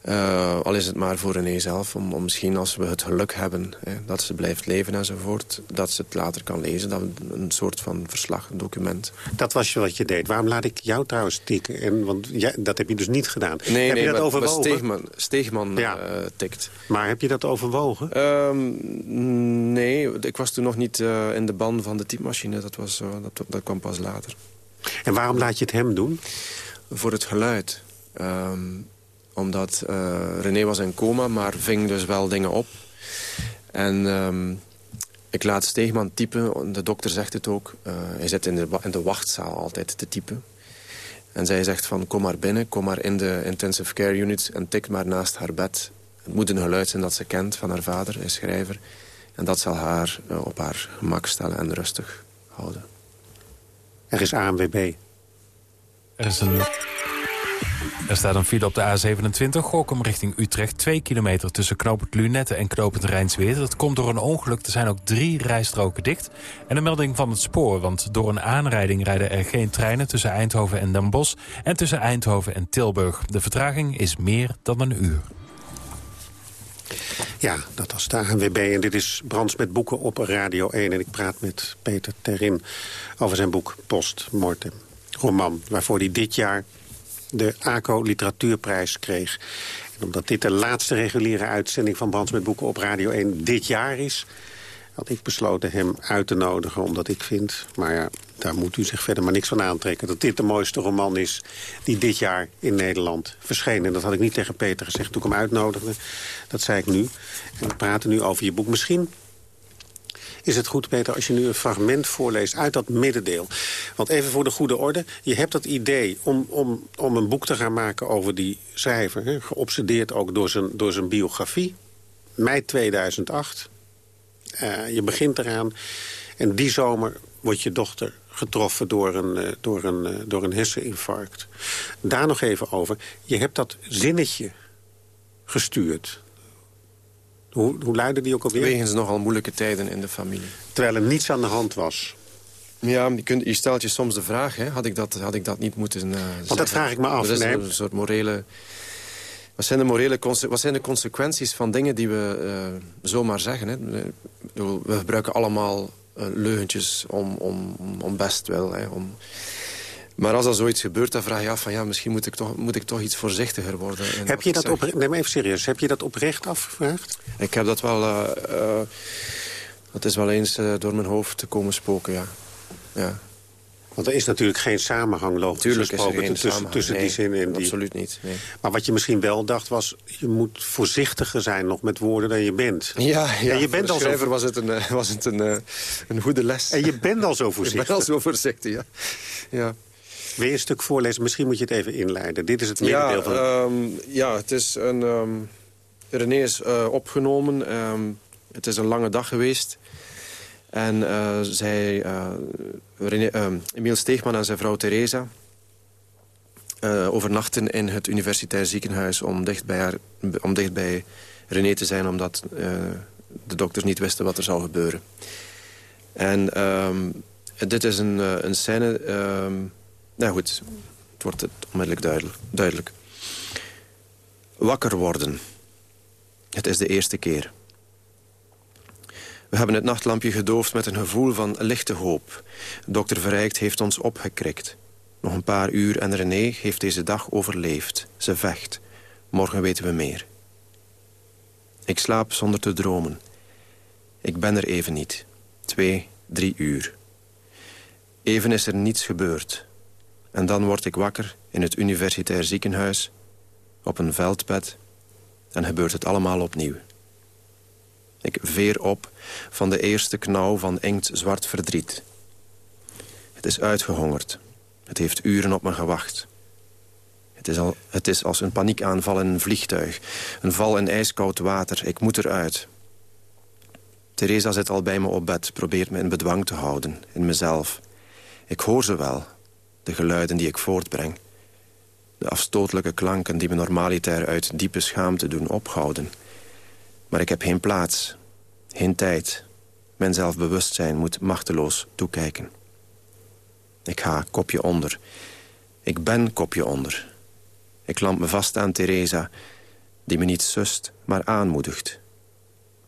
Uh, al is het maar voor René zelf, om, om misschien als we het geluk hebben... Hè, dat ze blijft leven enzovoort, dat ze het later kan lezen. Dat een soort van verslag, een document. Dat was wat je deed. Waarom laat ik jou trouwens tikken? En, want jij, dat heb je dus niet gedaan. Nee, heb nee, je dat maar, overwogen? Maar Steegman, Steegman ja. uh, tikt. Maar heb je dat overwogen? Um, nee, ik was toen nog niet uh, in de ban van de typemachine. Dat, was, dat, dat kwam pas later. En waarom laat je het hem doen? Voor het geluid. Um, omdat uh, René was in coma, maar ving dus wel dingen op. En um, ik laat Steegman typen. De dokter zegt het ook. Uh, hij zit in de, in de wachtzaal altijd te typen. En zij zegt van kom maar binnen, kom maar in de intensive care unit... en tik maar naast haar bed. Het moet een geluid zijn dat ze kent van haar vader, een schrijver. En dat zal haar uh, op haar gemak stellen en rustig houden. Er is ANWB. Er is een er staat een file op de A27, Gorkum richting Utrecht. Twee kilometer tussen knooppunt Lunette en knooppunt Rijnsweer. Dat komt door een ongeluk. Er zijn ook drie rijstroken dicht. En een melding van het spoor, want door een aanrijding... rijden er geen treinen tussen Eindhoven en Den Bosch... en tussen Eindhoven en Tilburg. De vertraging is meer dan een uur. Ja, dat was de ANWB en dit is Brands met boeken op Radio 1. En ik praat met Peter Terin over zijn boek Post Mortem. Roman, waarvoor hij dit jaar de ACO Literatuurprijs kreeg. En omdat dit de laatste reguliere uitzending van Brands met Boeken op Radio 1 dit jaar is... had ik besloten hem uit te nodigen, omdat ik vind... maar ja, daar moet u zich verder maar niks van aantrekken... dat dit de mooiste roman is die dit jaar in Nederland verscheen. En dat had ik niet tegen Peter gezegd toen ik hem uitnodigde. Dat zei ik nu. En we praten nu over je boek. Misschien is het goed, Peter, als je nu een fragment voorleest uit dat middendeel. Want even voor de goede orde, je hebt dat idee om, om, om een boek te gaan maken over die schrijver. Hè, geobsedeerd ook door zijn, door zijn biografie. Mei 2008. Uh, je begint eraan. En die zomer wordt je dochter getroffen door een, uh, door, een, uh, door een herseninfarct. Daar nog even over. Je hebt dat zinnetje gestuurd hoe, hoe luidde die ook alweer? Wegens nogal moeilijke tijden in de familie. Terwijl er niets aan de hand was. Ja, je, kunt, je stelt je soms de vraag, hè, had, ik dat, had ik dat niet moeten uh, Want dat vraag ik me af. Dat is nee. een soort morele... Wat zijn, de morele wat zijn de consequenties van dingen die we uh, zomaar zeggen? Hè? We gebruiken allemaal uh, leugentjes om, om, om best wel. Hè, om, maar als er zoiets gebeurt, dan vraag je af van ja, misschien moet ik toch, moet ik toch iets voorzichtiger worden. Heb je dat oprecht, neem even serieus, heb je dat oprecht afgevraagd? Ik heb dat wel, uh, uh, dat is wel eens uh, door mijn hoofd te komen spoken, ja. ja. Want er is natuurlijk geen samenhang logisch Tuurlijk is er geen tussen, tussen nee, die zin en die... Absoluut niet, nee. Maar wat je misschien wel dacht was... je moet voorzichtiger zijn nog met woorden dan je bent. Ja, ja je bent zo... was het een, was het een, een goede les. En je bent al zo voorzichtig. Ik ben al zo voorzichtig, ja. ja. Wil je een stuk voorlezen? Misschien moet je het even inleiden. Dit is het middendeel ja, van... Um, ja, het is een... Um, René is uh, opgenomen. Um, het is een lange dag geweest. En uh, zij... Uh, René, Emiel Steegman en zijn vrouw Theresa... overnachten in het universitair ziekenhuis... om dicht bij, haar, om dicht bij René te zijn... omdat de dokters niet wisten wat er zou gebeuren. En dit is een, een scène... Nou goed, het wordt het onmiddellijk duidelijk. Wakker worden. Het is de eerste keer. We hebben het nachtlampje gedoofd met een gevoel van lichte hoop. Dokter Verrijkt heeft ons opgekrikt. Nog een paar uur en René heeft deze dag overleefd. Ze vecht. Morgen weten we meer. Ik slaap zonder te dromen. Ik ben er even niet. Twee, drie uur. Even is er niets gebeurd. En dan word ik wakker in het universitair ziekenhuis... op een veldbed en gebeurt het allemaal opnieuw. Ik veer op van de eerste knauw van inkt zwart verdriet. Het is uitgehongerd. Het heeft uren op me gewacht. Het is, al, het is als een paniekaanval in een vliegtuig. Een val in ijskoud water. Ik moet eruit. Theresa zit al bij me op bed, probeert me in bedwang te houden, in mezelf. Ik hoor ze wel, de geluiden die ik voortbreng. De afstotelijke klanken die me normalitair uit diepe schaamte doen ophouden. Maar ik heb geen plaats, geen tijd. Mijn zelfbewustzijn moet machteloos toekijken. Ik ga kopje onder. Ik ben kopje onder. Ik lamp me vast aan Theresa, die me niet sust, maar aanmoedigt.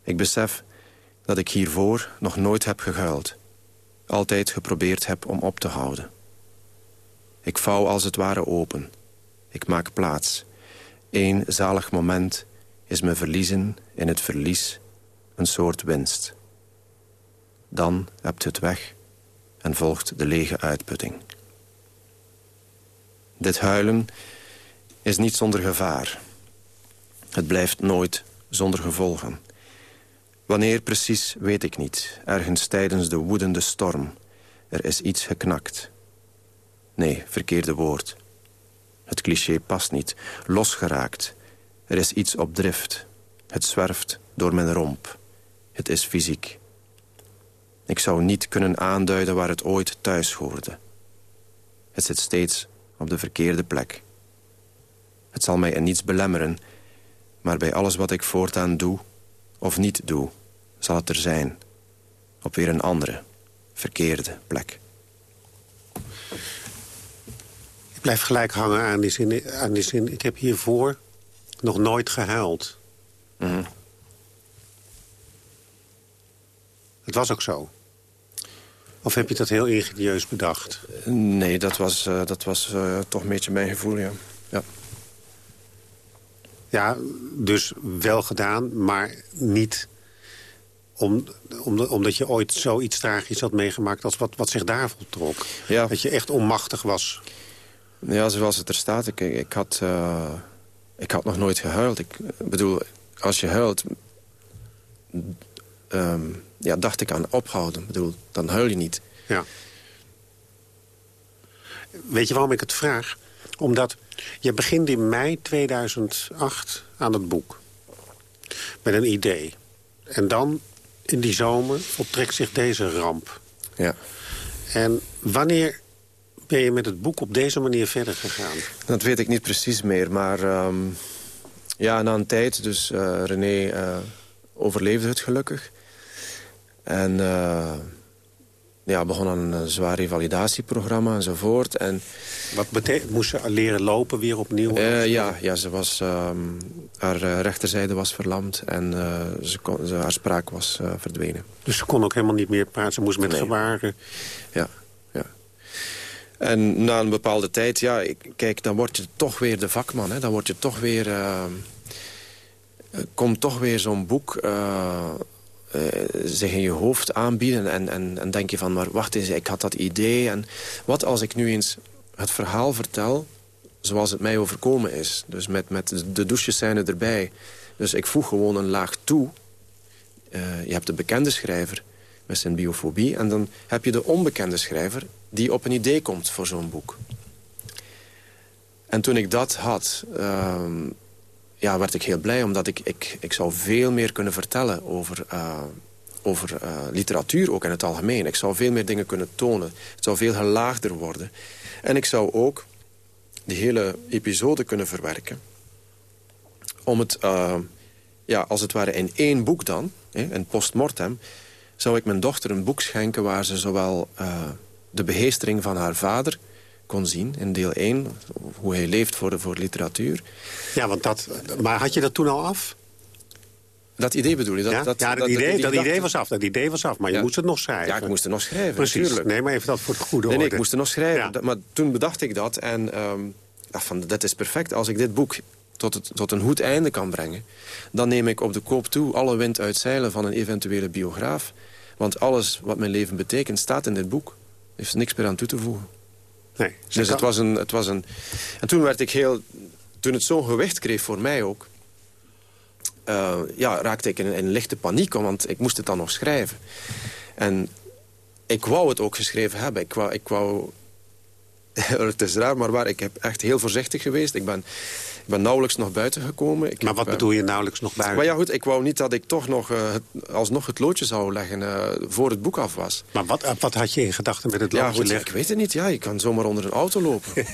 Ik besef dat ik hiervoor nog nooit heb gehuild. Altijd geprobeerd heb om op te houden. Ik vouw als het ware open. Ik maak plaats. Eén zalig moment is me verliezen in het verlies een soort winst. Dan hebt het weg en volgt de lege uitputting. Dit huilen is niet zonder gevaar. Het blijft nooit zonder gevolgen. Wanneer precies, weet ik niet. Ergens tijdens de woedende storm. Er is iets geknakt. Nee, verkeerde woord. Het cliché past niet. Losgeraakt. Er is iets op drift. Het zwerft door mijn romp. Het is fysiek. Ik zou niet kunnen aanduiden waar het ooit thuis hoorde. Het zit steeds op de verkeerde plek. Het zal mij in niets belemmeren... maar bij alles wat ik voortaan doe of niet doe... zal het er zijn. Op weer een andere, verkeerde plek. Ik blijf gelijk hangen aan die zin. Aan die zin. Ik heb hiervoor nog nooit gehuild. Mhm. Het was ook zo. Of heb je dat heel ingenieus bedacht? Nee, dat was, uh, dat was uh, toch een beetje mijn gevoel, ja. ja. Ja, dus wel gedaan, maar niet om, om, omdat je ooit zoiets tragisch had meegemaakt... als wat, wat zich daar voltrok. Ja. Dat je echt onmachtig was. Ja, zoals het er staat. Ik, ik, had, uh, ik had nog nooit gehuild. Ik bedoel, als je huilt... Um, ja, dacht ik aan ophouden. Ik bedoel, dan huil je niet. Ja. Weet je waarom ik het vraag? Omdat je begint in mei 2008 aan het boek. Met een idee. En dan, in die zomer, optrekt zich deze ramp. Ja. En wanneer ben je met het boek op deze manier verder gegaan? Dat weet ik niet precies meer, maar... Um, ja, na een tijd, dus uh, René uh, overleefde het gelukkig. En uh, ja, begon aan een zwaar revalidatieprogramma enzovoort. En, Wat betekent, moest ze leren lopen weer opnieuw? Ja, ja, ze was, um, haar rechterzijde was verlamd en ze kon, ze, haar spraak was verdwenen. Dus ze kon ook helemaal niet meer praten, ze moest met nee. ja. En na een bepaalde tijd, ja, kijk, dan word je toch weer de vakman. Hè? Dan word je toch weer... Ehm, komt toch weer zo'n boek uh, zich in je hoofd aanbieden. En, en, en denk je van, maar wacht eens, ik had dat idee. En wat als ik nu eens het verhaal vertel zoals het mij overkomen is. Dus met, met de douchescène erbij. Dus ik voeg gewoon een laag toe. Uh, je hebt de bekende schrijver met zijn biofobie. En dan heb je de onbekende schrijver die op een idee komt voor zo'n boek. En toen ik dat had... Uh, ja, werd ik heel blij, omdat ik, ik, ik zou veel meer kunnen vertellen over, uh, over uh, literatuur ook in het algemeen. Ik zou veel meer dingen kunnen tonen. Het zou veel gelaagder worden. En ik zou ook die hele episode kunnen verwerken. Om het, uh, ja, als het ware in één boek dan, in postmortem... zou ik mijn dochter een boek schenken waar ze zowel de beheestering van haar vader kon zien in deel 1. Hoe hij leeft voor, de, voor literatuur. Ja, want dat, maar had je dat toen al af? Dat idee bedoel je? Dat, ja, dat, ja dat, idee, dat, idee was af. Dat idee was af, maar je ja. moest het nog schrijven. Ja, ik moest het nog schrijven, Precies. Natuurlijk. Nee, maar even dat voor het goede nee, nee, ik moest het nog schrijven. Ja. Maar toen bedacht ik dat en um, dacht van, dat is perfect. Als ik dit boek tot, het, tot een goed einde kan brengen... dan neem ik op de koop toe alle wind uit zeilen van een eventuele biograaf. Want alles wat mijn leven betekent staat in dit boek. Heeft niks meer aan toe te voegen. Nee, dus het was, een, het was een... En toen werd ik heel... Toen het zo'n gewicht kreeg voor mij ook... Uh, ja, raakte ik in, in lichte paniek, want ik moest het dan nog schrijven. En ik wou het ook geschreven hebben. Ik wou... Ik wou het is raar, maar waar, ik heb echt heel voorzichtig geweest. Ik ben, ben nauwelijks nog buiten gekomen. Ik maar wat heb, bedoel je nauwelijks nog buiten? Maar ja, goed, ik wou niet dat ik toch nog het, alsnog het loodje zou leggen uh, voor het boek af was. Maar wat, wat had je in gedachten met het loodje ja, goed, leggen? Ik weet het niet. Ja, je kan zomaar onder een auto lopen.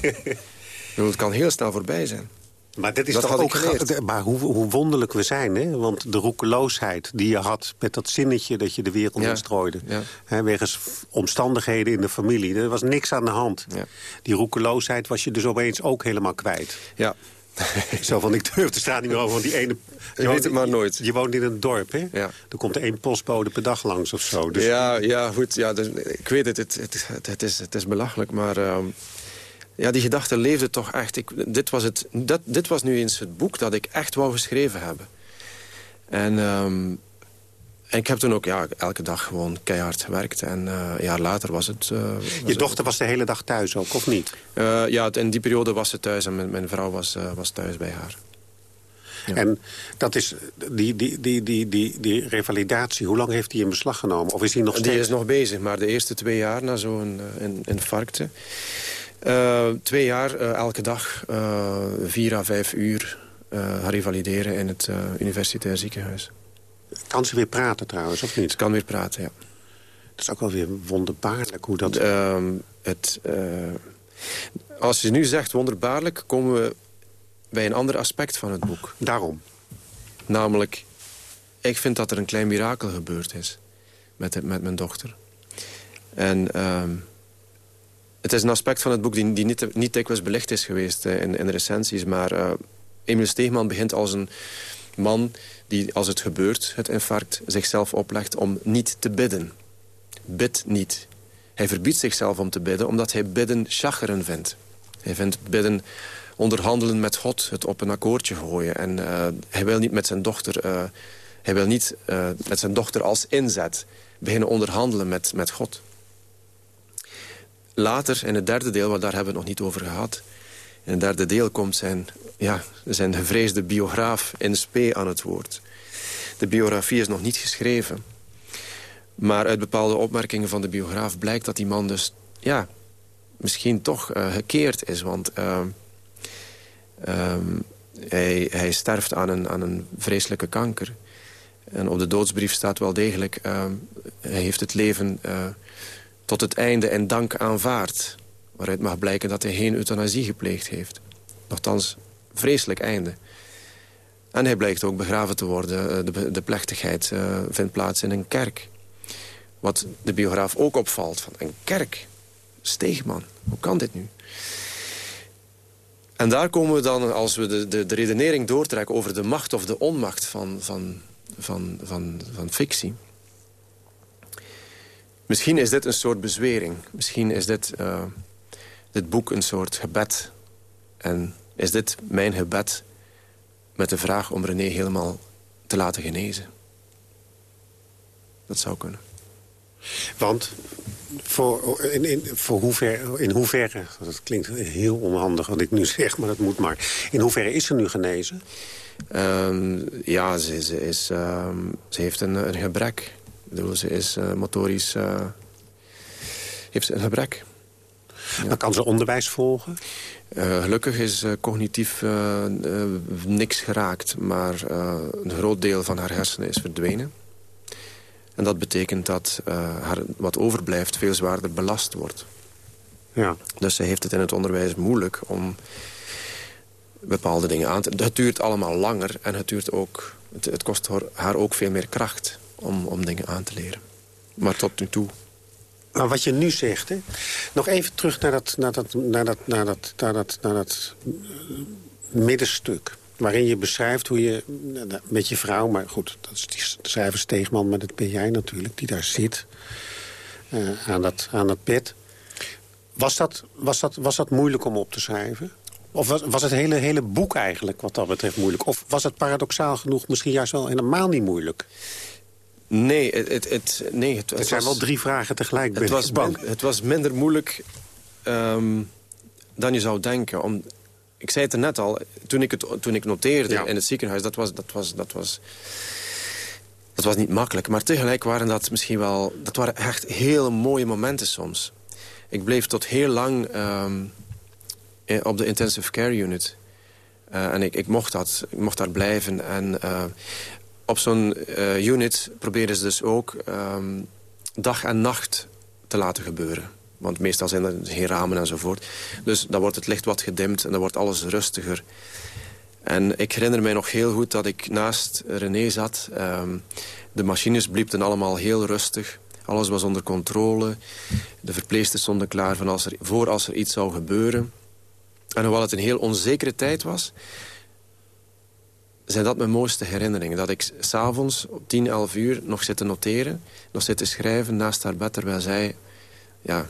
het kan heel snel voorbij zijn. Maar, dit is Dat toch ook maar hoe, hoe wonderlijk we zijn, hè? Want de roekeloosheid die je had met dat zinnetje dat je de wereld Ja. instrooide... Ja. Hè, wegens omstandigheden in de familie, er was niks aan de hand. Ja. Die roekeloosheid was je dus opeens ook helemaal kwijt. Ja. Zo van, ik durf de straat niet meer over, want die ene... weet woont- het maar nooit. Je woont in een dorp, hè? Ja. Er komt één postbode per dag langs of zo. Dus Ja, ja, goed. Ja, dus, ik weet het, het, het, het, het is, het is belachelijk, maar... ehm, ja, die gedachte leefde toch echt. Ik, dit, was het, dat, dit was nu eens het boek dat ik echt wou geschreven hebben. En, ehm, en ik heb toen ook ja, elke dag gewoon keihard gewerkt. En eh, een jaar later was het... eh, was je dochter was de hele dag thuis ook, of niet? Eh, ja, in die periode was ze thuis en mijn, mijn vrouw was, was thuis bij haar. Ja. En dat is, die, die, die, die, die, die revalidatie, hoe lang heeft die in beslag genomen? Of is die nog Die steeds... is nog bezig, maar de eerste twee jaar na zo'n in, infarcte... twee jaar elke dag vier à vijf uur revalideren in het universitair ziekenhuis. Kan ze weer praten trouwens, of niet? Ze kan weer praten, ja. Dat is ook wel weer wonderbaarlijk hoe dat... Ehm, het, eh, als je nu zegt wonderbaarlijk, komen we bij een ander aspect van het boek. Daarom. Namelijk, ik vind dat er een klein mirakel gebeurd is met, met mijn dochter. En ehm, het is een aspect van het boek die, die niet, niet dikwijls belicht is geweest eh, in, in de recensies. Maar eh Emil Steegman begint als een man die, als het gebeurt, het infarct, zichzelf oplegt om niet te bidden. Bid niet. Hij verbiedt zichzelf om te bidden, omdat hij bidden chageren vindt. Hij vindt bidden onderhandelen met God, het op een akkoordje gooien. En uh, hij wil niet met zijn dochter, uh, hij wil niet uh, met zijn dochter als inzet beginnen onderhandelen met, met God. Later, in het derde deel, want daar hebben we het nog niet over gehad... in het derde deel komt zijn, ja, zijn gevreesde biograaf in spe aan het woord. De biografie is nog niet geschreven. Maar uit bepaalde opmerkingen van de biograaf blijkt dat die man dus... ja, misschien toch gekeerd is, want... Um, hij, hij, sterft aan een, aan een vreselijke kanker. En op de doodsbrief staat wel degelijk... Uh, hij heeft het leven uh, tot het einde en dank aanvaard. Waaruit mag blijken dat hij geen euthanasie gepleegd heeft. Nochtans, vreselijk einde. En hij blijkt ook begraven te worden. De, de plechtigheid uh, vindt plaats in een kerk. Wat de biograaf ook opvalt. Van een kerk? Steegman, hoe kan dit nu? En daar komen we dan, als we de, de, de, redenering doortrekken... over de macht of de onmacht van, van, van, van, van fictie. Misschien is dit een soort bezwering. Misschien is dit, uh, dit boek een soort gebed. En is dit mijn gebed met de vraag om René helemaal te laten genezen. Dat zou kunnen. Want voor, in, in, voor hoever, in hoeverre, dat klinkt heel onhandig wat ik nu zeg, maar dat moet maar. In hoeverre is ze nu genezen? Um, ja, ze, ze, is, um, ze heeft een, een gebrek. Ik bedoel, ze is uh, motorisch... Uh, heeft ze een gebrek. Ja. Dan kan ze onderwijs volgen? Uh, gelukkig is cognitief niks geraakt. Maar een groot deel van haar hersenen is verdwenen. En dat betekent dat uh, haar, wat overblijft veel zwaarder belast wordt. Ja. Dus ze heeft het in het onderwijs moeilijk om bepaalde dingen aan te... Het duurt allemaal langer en het, duurt ook, het, het kost haar ook veel meer kracht om, om dingen aan te leren. Maar tot nu toe... Maar wat je nu zegt, hè? nog even terug naar dat, naar dat, naar dat, naar dat, naar dat, naar dat middenstuk waarin je beschrijft hoe je met je vrouw... maar goed, dat is die schrijver Steegman, maar dat ben jij natuurlijk... die daar zit, uh, aan, dat, aan dat bed. Was dat, was, dat, was dat moeilijk om op te schrijven? Of was, was het hele, hele boek eigenlijk wat dat betreft moeilijk? Of was het paradoxaal genoeg misschien juist wel helemaal niet moeilijk? Nee, het, het, het, nee, het, zijn was, wel drie vragen tegelijk. Het was, bang. het was minder moeilijk um, dan je zou denken. Om, ik zei het er net al, toen ik, het, toen ik noteerde ja. in het ziekenhuis... Dat was, dat, was, dat, was, dat was niet makkelijk. Maar tegelijk waren dat misschien wel... Dat waren echt hele mooie momenten soms. Ik bleef tot heel lang um, op de intensive care unit. Uh, en ik, ik, mocht dat, ik mocht daar blijven. En uh, op zo'n uh, unit probeerden ze dus ook um, dag en nacht te laten gebeuren. Want meestal zijn er geen ramen enzovoort. Dus dan wordt het licht wat gedimd en dan wordt alles rustiger. En ik herinner mij nog heel goed dat ik naast René zat. Ehm, de machines bliepten allemaal heel rustig. Alles was onder controle. De verpleegsters stonden klaar van als er, voor als er iets zou gebeuren. En hoewel het een heel onzekere tijd was... zijn dat mijn mooiste herinneringen. Dat ik s'avonds op 10, 11 uur nog zit te noteren... nog zit te schrijven naast haar bed... terwijl zij ja,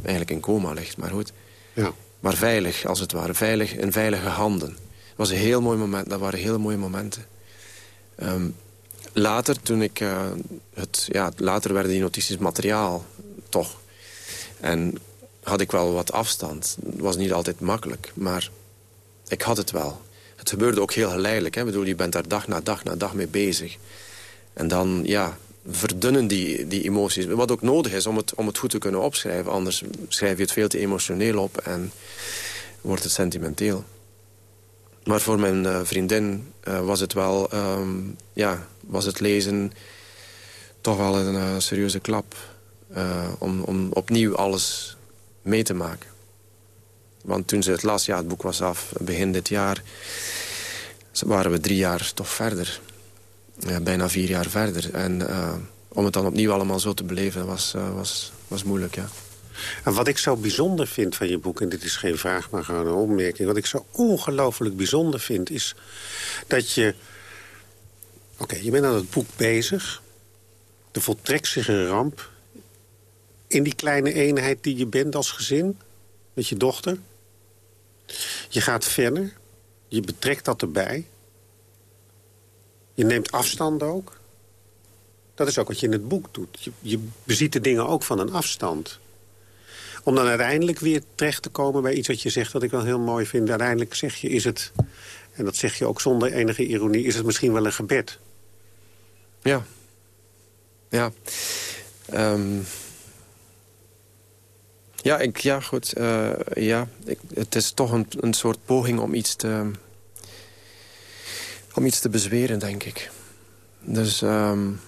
eigenlijk in coma ligt. Maar goed. Ja. Maar veilig, als het ware. Veilig in veilige handen. Dat was een heel mooi moment. Dat waren hele mooie momenten. Ehm, later, toen ik... Uh, het, ja, later werden die notities materiaal, toch. En had ik wel wat afstand. Het was niet altijd makkelijk, maar ik had het wel. Het gebeurde ook heel geleidelijk. Hè? Bedoel, je bent daar dag na dag na dag mee bezig. En dan, ja, verdunnen die, die emoties. Wat ook nodig is om het, om het goed te kunnen opschrijven. Anders schrijf je het veel te emotioneel op en wordt het sentimenteel. Maar voor mijn uh, vriendin uh, was het wel... Um, ja, was het lezen toch wel een uh, serieuze klap. om, om opnieuw alles mee te maken. Want toen ze het las, ja, het boek was af begin dit jaar... waren we drie jaar toch verder. Ja, bijna vier jaar verder. En om het dan opnieuw allemaal zo te beleven was, was, was moeilijk, ja. En wat ik zo bijzonder vind van je boek, en dit is geen vraag, maar gewoon een opmerking... wat ik zo ongelooflijk bijzonder vind, is dat je... Oké, je bent aan het boek bezig. Er voltrekt zich een ramp in die kleine eenheid die je bent als gezin... met je dochter. Je gaat verder. Je betrekt dat erbij. Je neemt afstand ook. Dat is ook wat je in het boek doet. Je, beziet de dingen ook van een afstand. Om dan uiteindelijk weer terecht te komen bij iets wat je zegt... dat ik wel heel mooi vind. Uiteindelijk zeg je, is het... en dat zeg je ook zonder enige ironie... is het misschien wel een gebed. Ja. Ja. Um... Ja, ik, ja, goed. Uh, ja, ik, het is toch een, een soort poging om iets te... om iets te bezweren, denk ik. Dus... Um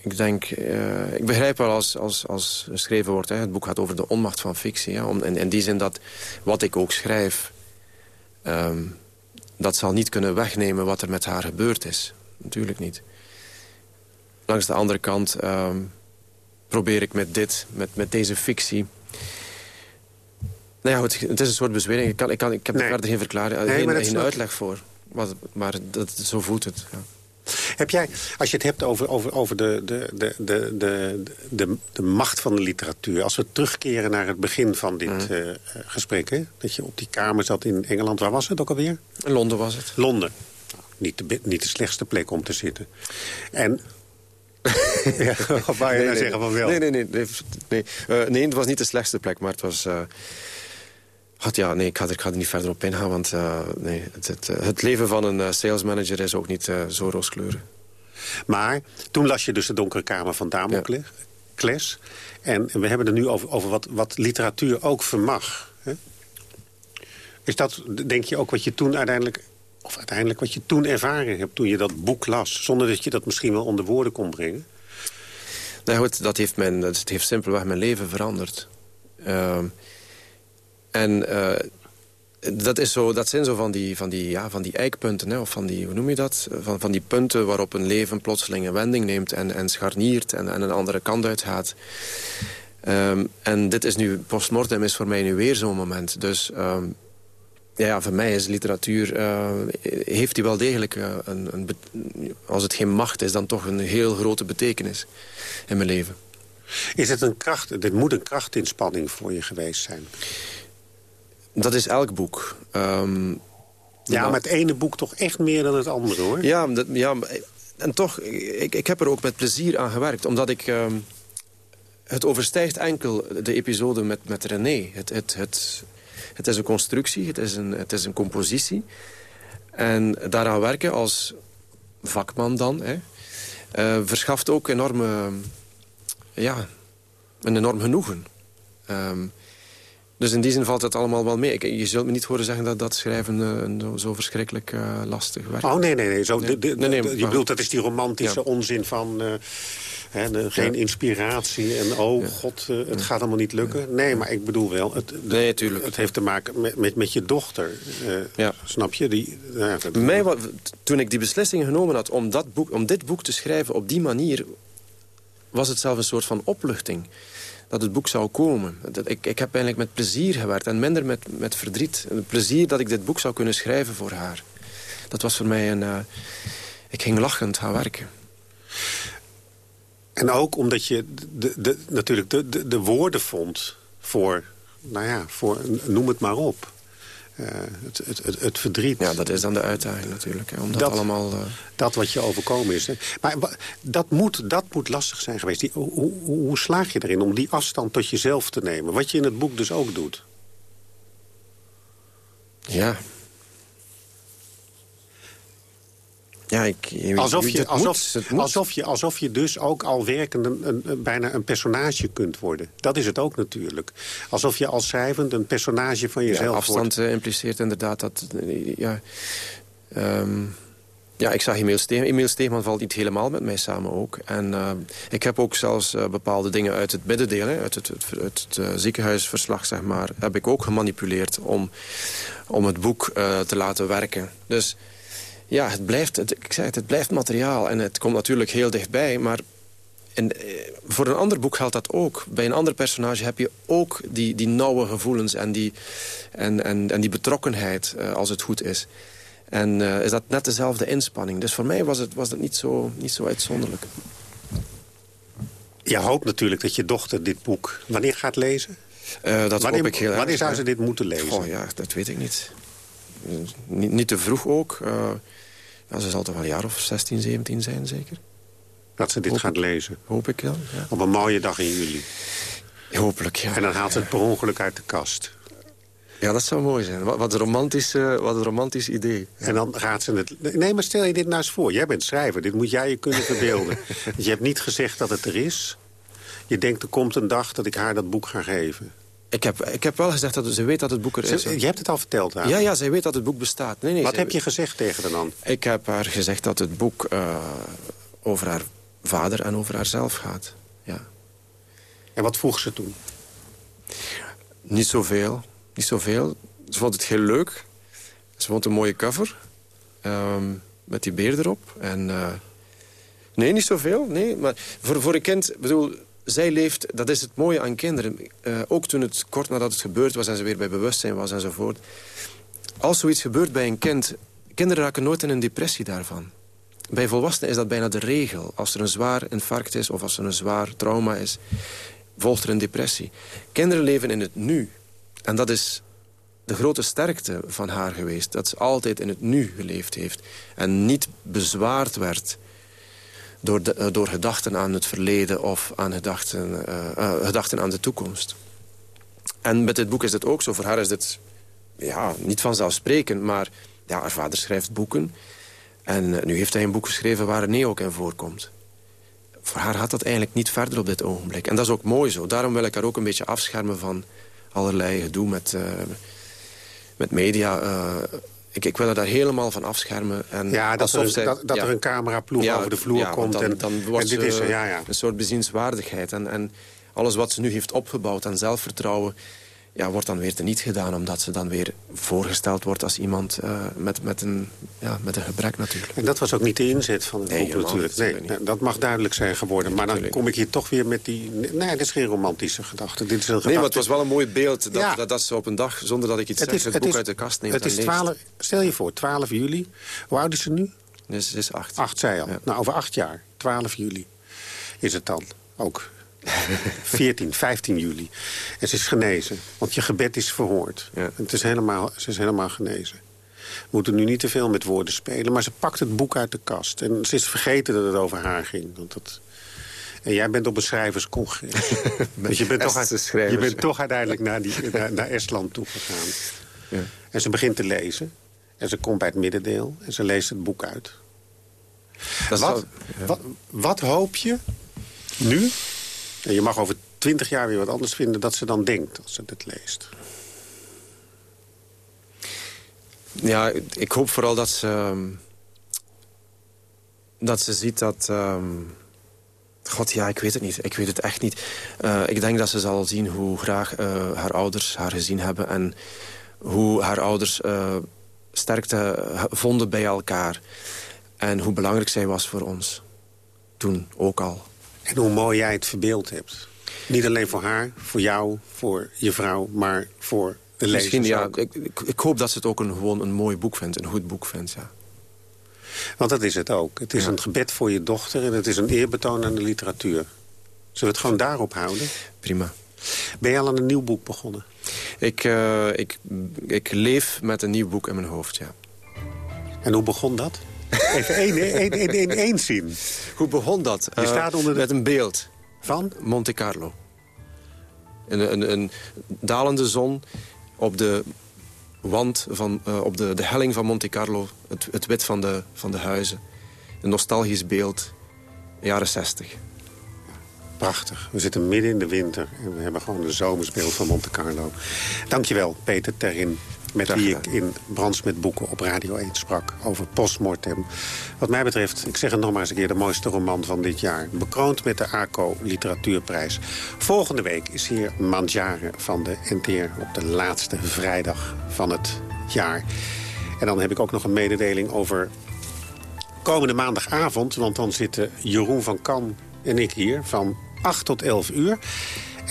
ik denk, uh, ik begrijp wel als, als, als geschreven wordt... Hè, het boek gaat over de onmacht van fictie. Hè, om, in, in die zin dat wat ik ook schrijf... Um, dat zal niet kunnen wegnemen wat er met haar gebeurd is. Natuurlijk niet. Langs de andere kant um, probeer ik met dit, met, met deze fictie... Nou ja, het, het is een soort bezwering. Ik, kan, ik, kan, ik heb er verder geen verklaring, nee, geen, geen uitleg voor. Wat, maar dat, zo voelt het, ja. Heb jij, als je het hebt over, over, over de, de, de, de, de, de, de macht van de literatuur... als we terugkeren naar het begin van dit mm. uh, gesprek... Hè, dat je op die kamer zat in Engeland, waar was het ook alweer? In Londen was het. Londen. Nou, niet, de, niet de slechtste plek om te zitten. En ja, of wou je nee, nou zeggen van wel? Nee, nee, nee. Nee, nee. Uh, nee, het was niet de slechtste plek, maar het was... Uh, had, ja, nee, ik ga, er, ik ga er niet verder op ingaan, want uh, nee, het, het, het, leven van een salesmanager is ook niet zo rooskleurig. Maar toen las je dus de Donkere Kamer van Damocles. Ja. En we hebben het nu over, over wat, wat literatuur ook vermag. Hè? Is dat, denk je, ook wat je toen uiteindelijk... of uiteindelijk wat je toen ervaren hebt toen je dat boek las... zonder dat je dat misschien wel onder woorden kon brengen? Nou goed, dat heeft, mijn, dat heeft simpelweg mijn leven veranderd. Uh, en uh, dat, is zo, dat zijn zo van die, van die, ja, van die eikpunten, hè, of van die, hoe noem je dat? Van, van die punten waarop een leven plotseling een wending neemt en, en scharniert en, en een andere kant uitgaat. Um, en dit is nu, postmortem is voor mij nu weer zo'n moment. Dus um, ja, ja, voor mij is literatuur, uh, heeft die wel degelijk, uh, een, een, als het geen macht is, dan toch een heel grote betekenis in mijn leven. Is het een kracht, dit moet een krachtinspanning voor je geweest zijn? Dat is elk boek. Um, ja, maar het ene boek toch echt meer dan het andere, hoor. Ja, dat, ja en toch, ik, ik heb er ook met plezier aan gewerkt. Omdat ik... Um, het overstijgt enkel de episode met, met René. Het, het, het, het is een constructie, het is een, het is een compositie. En daaraan werken als vakman dan... Hè, uh, verschaft ook enorme, ja, een enorm genoegen. Um, Dus in die zin valt het allemaal wel mee. Ik, je zult me niet horen zeggen dat dat schrijven uh, zo verschrikkelijk uh, lastig werkt. Oh, nee, nee, nee. Zo, nee. De, de, nee, nee je bedoelt, dat is die romantische ja. onzin van... Uh, He, geen ja. inspiratie en oh ja. god, het gaat allemaal niet lukken. Nee, maar ik bedoel wel, het, nee, tuurlijk. het heeft te maken met, met, met je dochter. Ja. Snap je? Die, Mij, wat, toen ik die beslissing genomen had om, dat boek, om dit boek te schrijven op die manier... was het zelf een soort van opluchting dat het boek zou komen. Dat, ik, ik heb eigenlijk met plezier gewerkt en minder met, met verdriet. Het plezier dat ik dit boek zou kunnen schrijven voor haar. Dat was voor mij een... Uh, ik ging lachend gaan werken. En ook omdat je de, de, natuurlijk de, de, de woorden vond voor, nou ja, voor, noem het maar op. Uh, het, het, het, het, verdriet. Ja, dat is dan de uitdaging natuurlijk. Hè, om dat, dat allemaal... Uh... Dat wat je overkomen is. Hè. Maar dat moet, dat moet lastig zijn geweest. Die, hoe, hoe, hoe slaag je erin om die afstand tot jezelf te nemen? Wat je in het boek dus ook doet. Ja, Ja, ik, alsof, je, alsof, alsof, je, alsof je dus ook al werkend een, een, bijna een personage kunt worden. Dat is het ook natuurlijk. Alsof je als schrijvend een personage van jezelf ja, afstand wordt. impliceert inderdaad dat... Ja, um, ja, ik zag Emiel Steegman. Emiel Steegman valt niet helemaal met mij samen ook. En uh, ik heb ook zelfs uh, bepaalde dingen uit het middendeel... uit het, het, het, het uh, ziekenhuisverslag, zeg maar... heb ik ook gemanipuleerd om, om het boek te laten werken. Dus ja, het blijft, het, ik zei het, het blijft materiaal. En het komt natuurlijk heel dichtbij, maar en, eh, voor een ander boek geldt dat ook. Bij een ander personage heb je ook die, die nauwe gevoelens en die, en, en, en die betrokkenheid, uh, als het goed is. En uh, is dat net dezelfde inspanning. Dus voor mij was het, was het niet, zo, niet zo uitzonderlijk. Je hoopt natuurlijk dat je dochter dit boek wanneer gaat lezen? Uh, dat wanneer, hoop ik heel Wanneer zou ze dit moeten lezen? Oh ja, dat weet ik niet. Niet, niet te vroeg ook. Ja, ze zal toch wel een jaar of 16, 17 zijn, zeker. Dat ze dit hoop gaat lezen? Hoop ik wel, ja. Op een mooie dag in juli? Hopelijk, ja. En dan haalt ze het per ongeluk uit de kast? Ja, dat zou mooi zijn. Wat, wat, een, romantisch, uh, wat een romantisch idee. Ja. En dan gaat ze het... Nee, maar stel je dit nou eens voor. Jij bent schrijver. Dit moet jij je kunnen verbeelden. je hebt niet gezegd dat het er is. Je denkt, er komt een dag dat ik haar dat boek ga geven. Ik heb, ik heb wel gezegd dat ze weet dat het boek er is. Ze, je hebt het al verteld aan Ja, ja, zij weet dat het boek bestaat. Nee, nee, Wat heb je gezegd tegen haar dan? Ik heb haar gezegd dat het boek uh, over haar vader en over haarzelf gaat. Ja. En wat vroeg ze toen? Niet zoveel. Niet zoveel. Ze vond het heel leuk. Ze vond een mooie cover. Um, met die beer erop. En, uh, nee, niet zoveel. Nee, maar voor, voor een kind... bedoel, zij leeft, dat is het mooie aan kinderen. Uh, ook toen het kort nadat het gebeurd was en ze weer bij bewustzijn was enzovoort. Als zoiets gebeurt bij een kind, kinderen raken nooit in een depressie daarvan. Bij volwassenen is dat bijna de regel. Als er een zwaar infarct is of als er een zwaar trauma is, volgt er een depressie. Kinderen leven in het nu. En dat is de grote sterkte van haar geweest. Dat ze altijd in het nu geleefd heeft. En niet bezwaard werd door, de, door gedachten aan het verleden of aan gedachten, uh, uh, gedachten aan de toekomst. En met dit boek is het ook zo. Voor haar is dit ja, niet vanzelfsprekend, maar ja, haar vader schrijft boeken. En nu heeft hij een boek geschreven waar René ook in voorkomt. Voor haar gaat dat eigenlijk niet verder op dit ogenblik. En dat is ook mooi zo. Daarom wil ik haar ook een beetje afschermen van allerlei gedoe met, met media ik, ik wil er daar helemaal van afschermen. En ja, dat, er, zij, dat, dat er een cameraploeg over de vloer komt. Dan, en, dan wordt en dit is, ja, ja. een soort bezienswaardigheid. En, en alles wat ze nu heeft opgebouwd aan zelfvertrouwen ja, wordt dan weer teniet gedaan... omdat ze dan weer voorgesteld wordt als iemand uh, met, met, een, ja, met een gebrek natuurlijk. En dat was ook niet de inzet van het nee, boek natuurlijk. Nee, nee, dat mag duidelijk zijn geworden. Maar dan kom ik hier toch weer met die... Nee, dit is geen romantische gedachte. Dit is een gedachte... Nee, maar het was wel een mooi beeld dat, ja. dat, dat, ze op een dag, zonder dat ik iets het zeg, is, het, het boek is, uit de kast neemt het is 12, Stel je voor, 12 juli. Hoe oud is ze nu? Nee, ze is acht. Acht, zei al. Ja. Nou, over acht jaar, 12 juli, is het dan ook 14, 15 juli. En ze is genezen, want je gebed is verhoord. Ja. Het is helemaal, ze is helemaal genezen. We moeten nu niet te veel met woorden spelen, maar ze pakt het boek uit de kast. En ze is vergeten dat het over haar ging. Want dat... En jij bent op een schrijverscongres. dus je bent, toch, je bent toch uiteindelijk naar, die, naar, naar Estland toegegaan. Ja. En ze begint te lezen. En ze komt bij het middendeel. En ze leest het boek uit. Wat, wat, wat hoop je nu en je mag over twintig jaar weer wat anders vinden... dat ze dan denkt als ze dit leest? Ja, ik hoop vooral dat ze... Ehm, dat ze ziet dat... Ehm, God, ja, ik weet het niet. Ik weet het echt niet. Uh, ik denk dat ze zal zien hoe graag uh, haar ouders haar gezien hebben... en hoe haar ouders uh, sterkte vonden bij elkaar. En hoe belangrijk zij was voor ons. Toen ook al. En hoe mooi jij het verbeeld hebt. Niet alleen voor haar, voor jou, voor je vrouw, maar voor de lezers Misschien, ja, ik, ik, ik, hoop dat ze het ook een, gewoon een mooi boek vindt, een goed boek vindt, ja. Want dat is het ook. Het is een gebed voor je dochter en het is een eerbetoon aan de literatuur. Zullen we het gewoon daarop houden? Prima. Ben je al aan een nieuw boek begonnen? Ik, uh, ik, ik leef met een nieuw boek in mijn hoofd, ja. En hoe begon dat? Even één, één, één, één, één zien. Hoe begon dat? Je uh, staat onder de... Met een beeld. Van? Monte Carlo. Een, een, een dalende zon op de wand, van, uh, op de, de helling van Monte Carlo. Het, het wit van de, van de huizen. Een nostalgisch beeld. Jaren zestig. Prachtig. We zitten midden in de winter en we hebben gewoon de zomersbeeld van Monte Carlo. Dankjewel, Peter Terin met wie ik in Brands met Boeken op Radio 1 sprak over Postmortem. Wat mij betreft, ik zeg het nog maar eens een keer... de mooiste roman van dit jaar. Bekroond met de ACO Literatuurprijs. Volgende week is hier Mandjaren van de NTR... op de laatste vrijdag van het jaar. En dan heb ik ook nog een mededeling over komende maandagavond... want dan zitten Jeroen van Kan en ik hier van 8 tot 11 uur...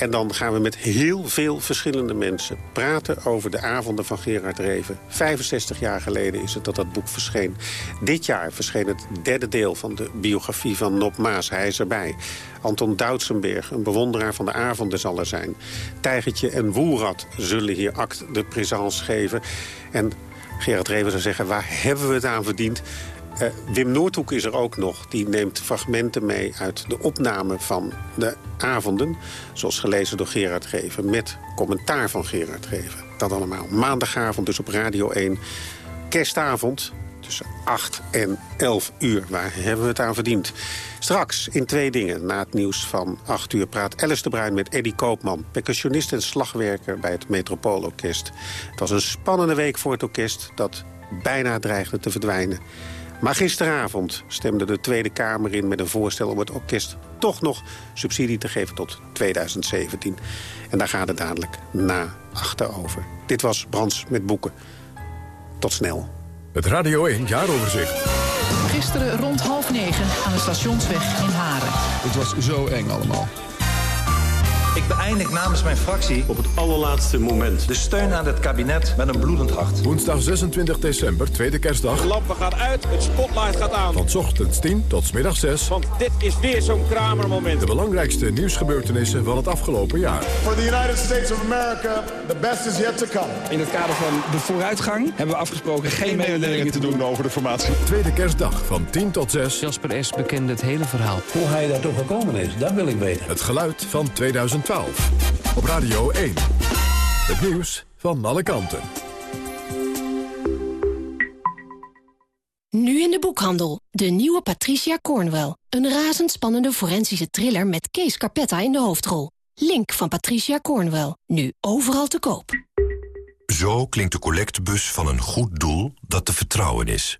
En dan gaan we met heel veel verschillende mensen praten over de avonden van Gerard Reven. 65 jaar geleden is het dat dat boek verscheen. Dit jaar verscheen het derde deel van de biografie van Nop Maas. Hij is erbij. Anton Doutsenberg, een bewonderaar van de avonden zal er zijn. Tijgertje en Woerad zullen hier act de présence geven. En Gerard Reven zou zeggen, waar hebben we het aan verdiend? Uh, Wim Noordhoek is er ook nog. Die neemt fragmenten mee uit de opname van de avonden. Zoals gelezen door Gerard Geven. Met commentaar van Gerard Geven. Dat allemaal. Maandagavond dus op Radio 1. Kerstavond tussen 8 en 11 uur. Waar hebben we het aan verdiend? Straks in twee dingen. Na het nieuws van 8 uur praat Alice de Bruin met Eddie Koopman. Percussionist en slagwerker bij het Metropoolorkest. Het was een spannende week voor het orkest dat bijna dreigde te verdwijnen. Maar gisteravond stemde de Tweede Kamer in met een voorstel om het orkest toch nog subsidie te geven tot 2017. En daar gaat het dadelijk na achterover. Dit was Brands met Boeken. Tot snel. Het Radio 1 Jaaroverzicht. Gisteren rond half negen aan de stationsweg in Haren. Het was zo eng allemaal. Ik beëindig namens mijn fractie op het allerlaatste moment de steun aan het kabinet met een bloedend hart. Woensdag 26 december, tweede kerstdag. De lampen gaan uit, het spotlight gaat aan. Van ochtends 10 tot middag 6. Want dit is weer zo'n kramermoment. De belangrijkste nieuwsgebeurtenissen van het afgelopen jaar. For the United States of America, the best is yet to come. In het kader van de vooruitgang hebben we afgesproken geen mededelingen te doen over de formatie. Tweede kerstdag van 10 tot 6. Jasper S. bekende het hele verhaal. Hoe hij daar toch gekomen is, dat wil ik weten. Het geluid van 2000. 2012. Op Radio 1. Het nieuws van alle kanten. Nu in de boekhandel. De nieuwe Patricia Cornwell. Een razendspannende forensische thriller met Kees Carpetta in de hoofdrol. Link van Patricia Cornwell. Nu overal te koop. Zo klinkt de collectebus van een goed doel dat te vertrouwen is.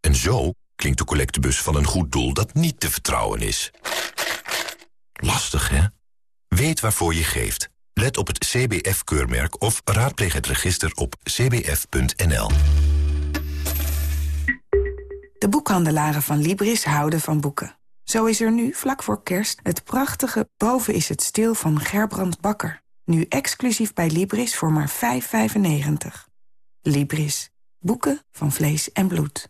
En zo klinkt de collectebus van een goed doel dat niet te vertrouwen is. Weet waarvoor je geeft. Let op het CBF-keurmerk of raadpleeg het register op cbf.nl. De boekhandelaren van Libris houden van boeken. Zo is er nu, vlak voor kerst, het prachtige Boven is het stil van Gerbrand Bakker. Nu exclusief bij Libris voor maar 5,95. Libris. Boeken van vlees en bloed.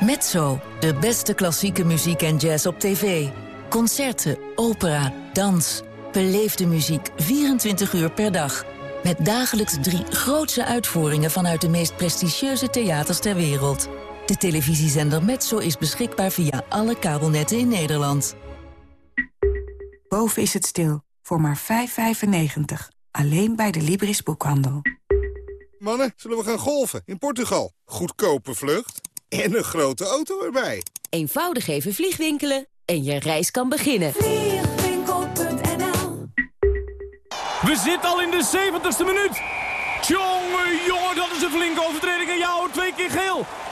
Mezzo, de beste klassieke muziek en jazz op tv. Concerten, opera, dans. Beleefde muziek 24 uur per dag. Met dagelijks drie grootse uitvoeringen vanuit de meest prestigieuze theaters ter wereld. De televisiezender Metso is beschikbaar via alle kabelnetten in Nederland. Boven is het stil, voor maar 5,95. Alleen bij de Libris Boekhandel. Mannen, zullen we gaan golfen in Portugal? Goedkope vlucht en een grote auto erbij. Eenvoudig even vliegwinkelen en je reis kan beginnen. Vliegwinkel.nl We zitten al in de 70ste minuut. Tjonge, jongen, dat is een flinke overtreding. En jou twee keer geel.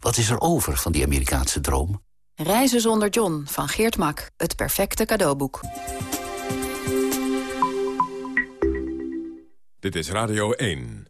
Wat is er over van die Amerikaanse droom? Reizen zonder John van Geert Mak. Het perfecte cadeauboek. Dit is Radio 1.